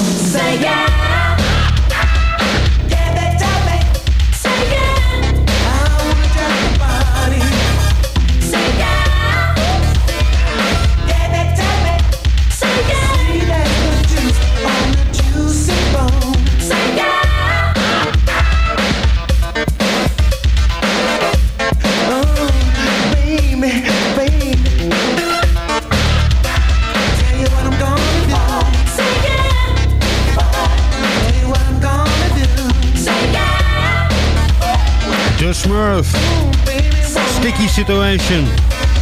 Say yeah. Situation.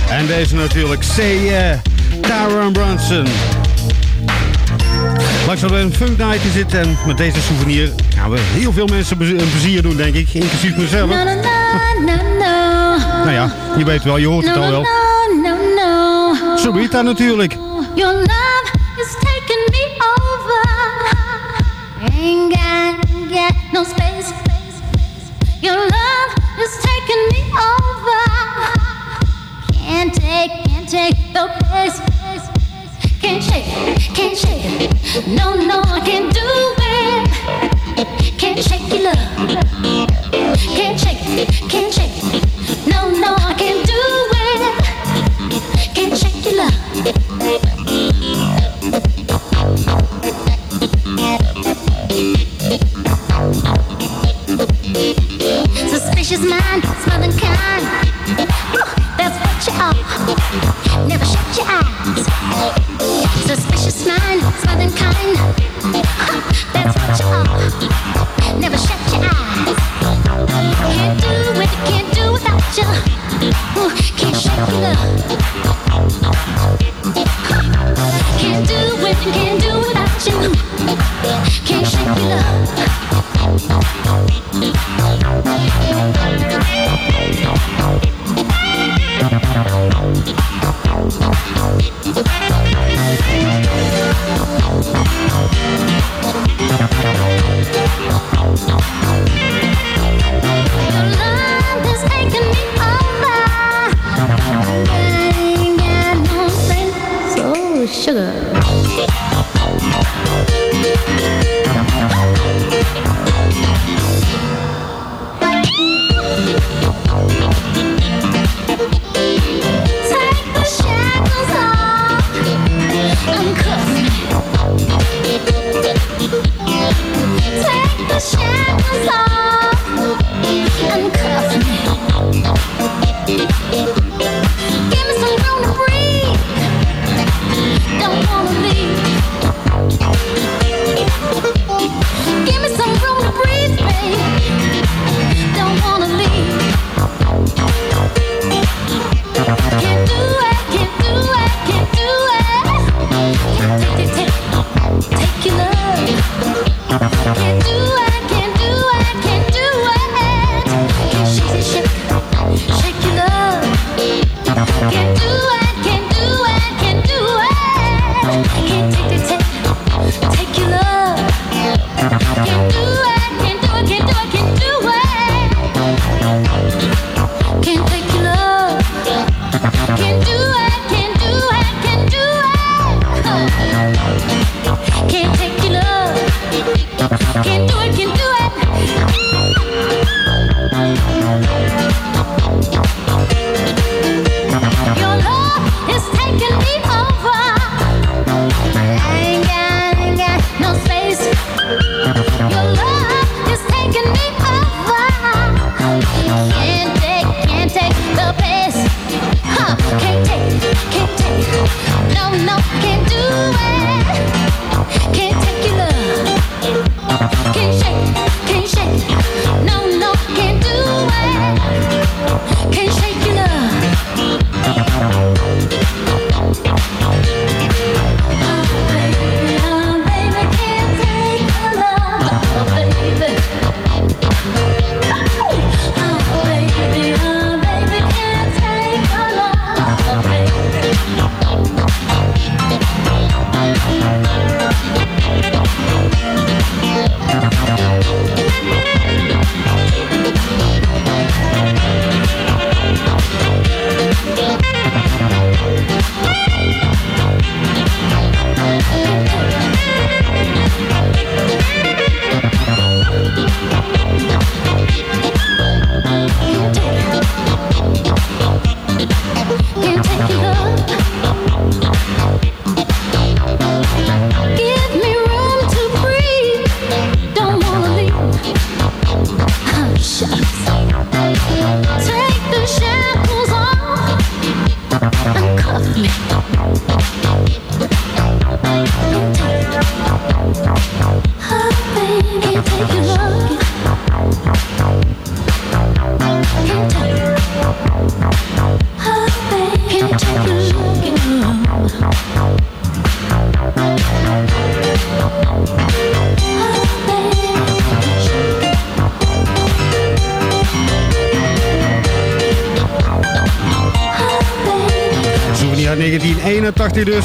En deze natuurlijk, Say Yeah, Taron Brunson. Langs dat een funk night is dit en met deze souvenir gaan we heel veel mensen een plezier doen, denk ik. Inclusief mezelf. Nou ja, je weet wel, je hoort het al wel. Natuurlijk. Your love is taking me over. shake. No, no, I can't do can do it.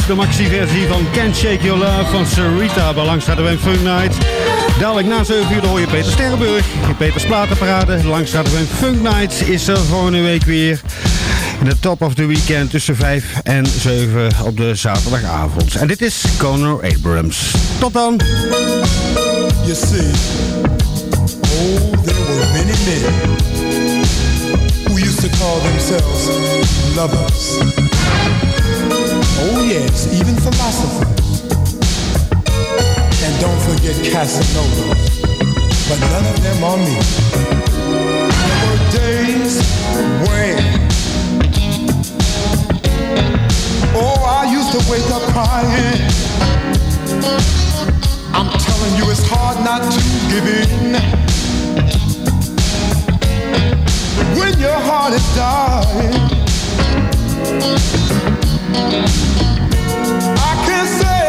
de maxi-versie van Can't Shake Your Love van Sarita. Belangs hadden we een Funk Night. Dadelijk na 7 uur hoor je Peter Sterrenburg in Peters Platenparade. Langs hadden we een Funk Night. Is er volgende week weer. In de top of the weekend tussen 5 en 7 op de zaterdagavond. En dit is Conor Abrams. Tot dan! You see, oh, there were many men who used to call themselves lovers. Oh, yes, even philosophers. And don't forget Casanova. But none of them are me. There were days when, oh, I used to wake up crying. I'm telling you, it's hard not to give in. When your heart is dying, I can say,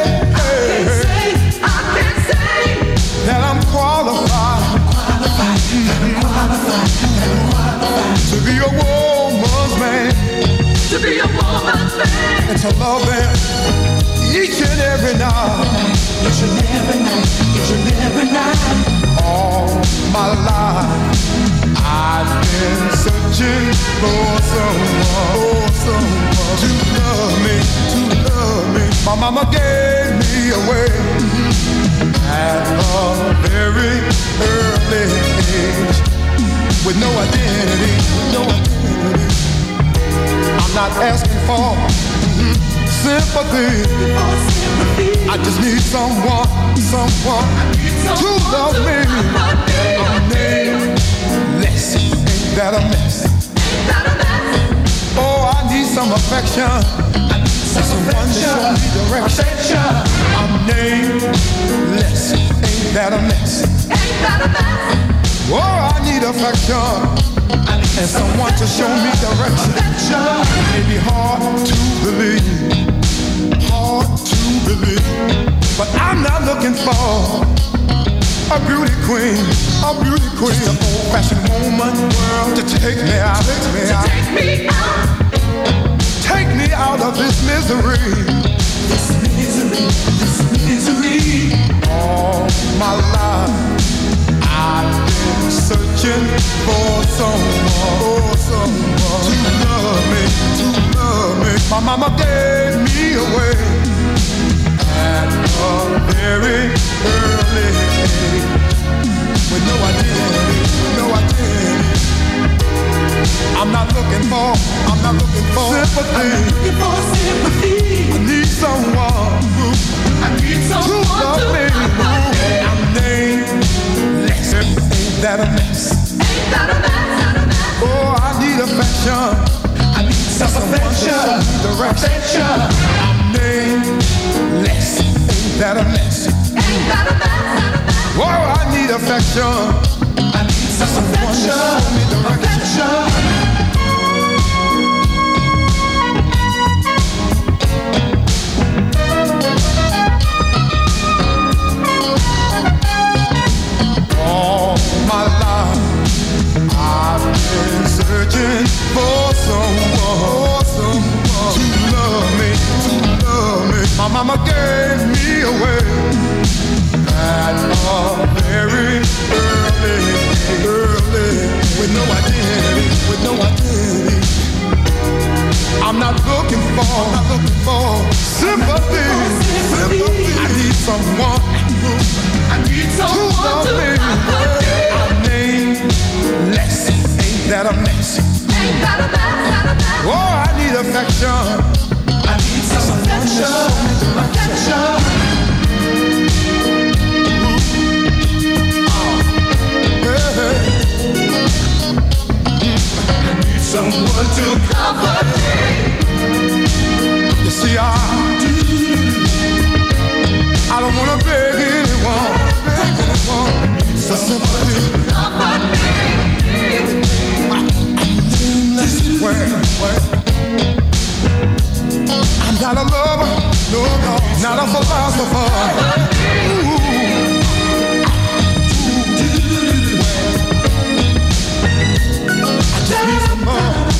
I can say that I'm qualified, to be a woman's man, to be a woman's man, and to love them each and every night, each and every night, each and every night. All my life, mama gave me away at a very early age with no identity, no identity. I'm not asking for mm, sympathy. I just need someone, someone to love me. I'm nameless, ain't that a mess? Oh, I need some affection. To show me direction. I'm nameless, ain't that a mess? Oh, I need affection and someone to show me direction. It may be hard to believe, hard to believe, but I'm not looking for a beauty queen, a beauty queen, an old-fashioned woman, world to take me out, take me out, take me out, out of this misery, this misery, this misery. All my life. I've been searching for someone, for someone to love me, to love me. My mama gave me away at a very early age with no identity, with no identity. I'm not looking for, I'm not looking for sympathy. I'm looking for sympathy. I need someone who, I need someone to love me. I'm nameless, ain't that a mess? Ain't that a mess? Oh, I need affection. I need some affection, direction. I'm nameless, ain't that a mess? Ain't that a mess? Oh, I need affection. I need some affection, mama gave me away at a very early, early, with no identity, with no identity. I'm not looking for, I'm not looking for sympathy, sympathy. I need someone, I need someone to love me. I'm nameless, ain't that a mess? Ain't that a mess? Oh, I need affection. I need some affection, affection. someone to comfort me. You see, I, I don't wanna beg anyone, beg anyone, someone to cover me. Where, where? I'm not a lover, no, no, not a philosopher. Ooh. just more.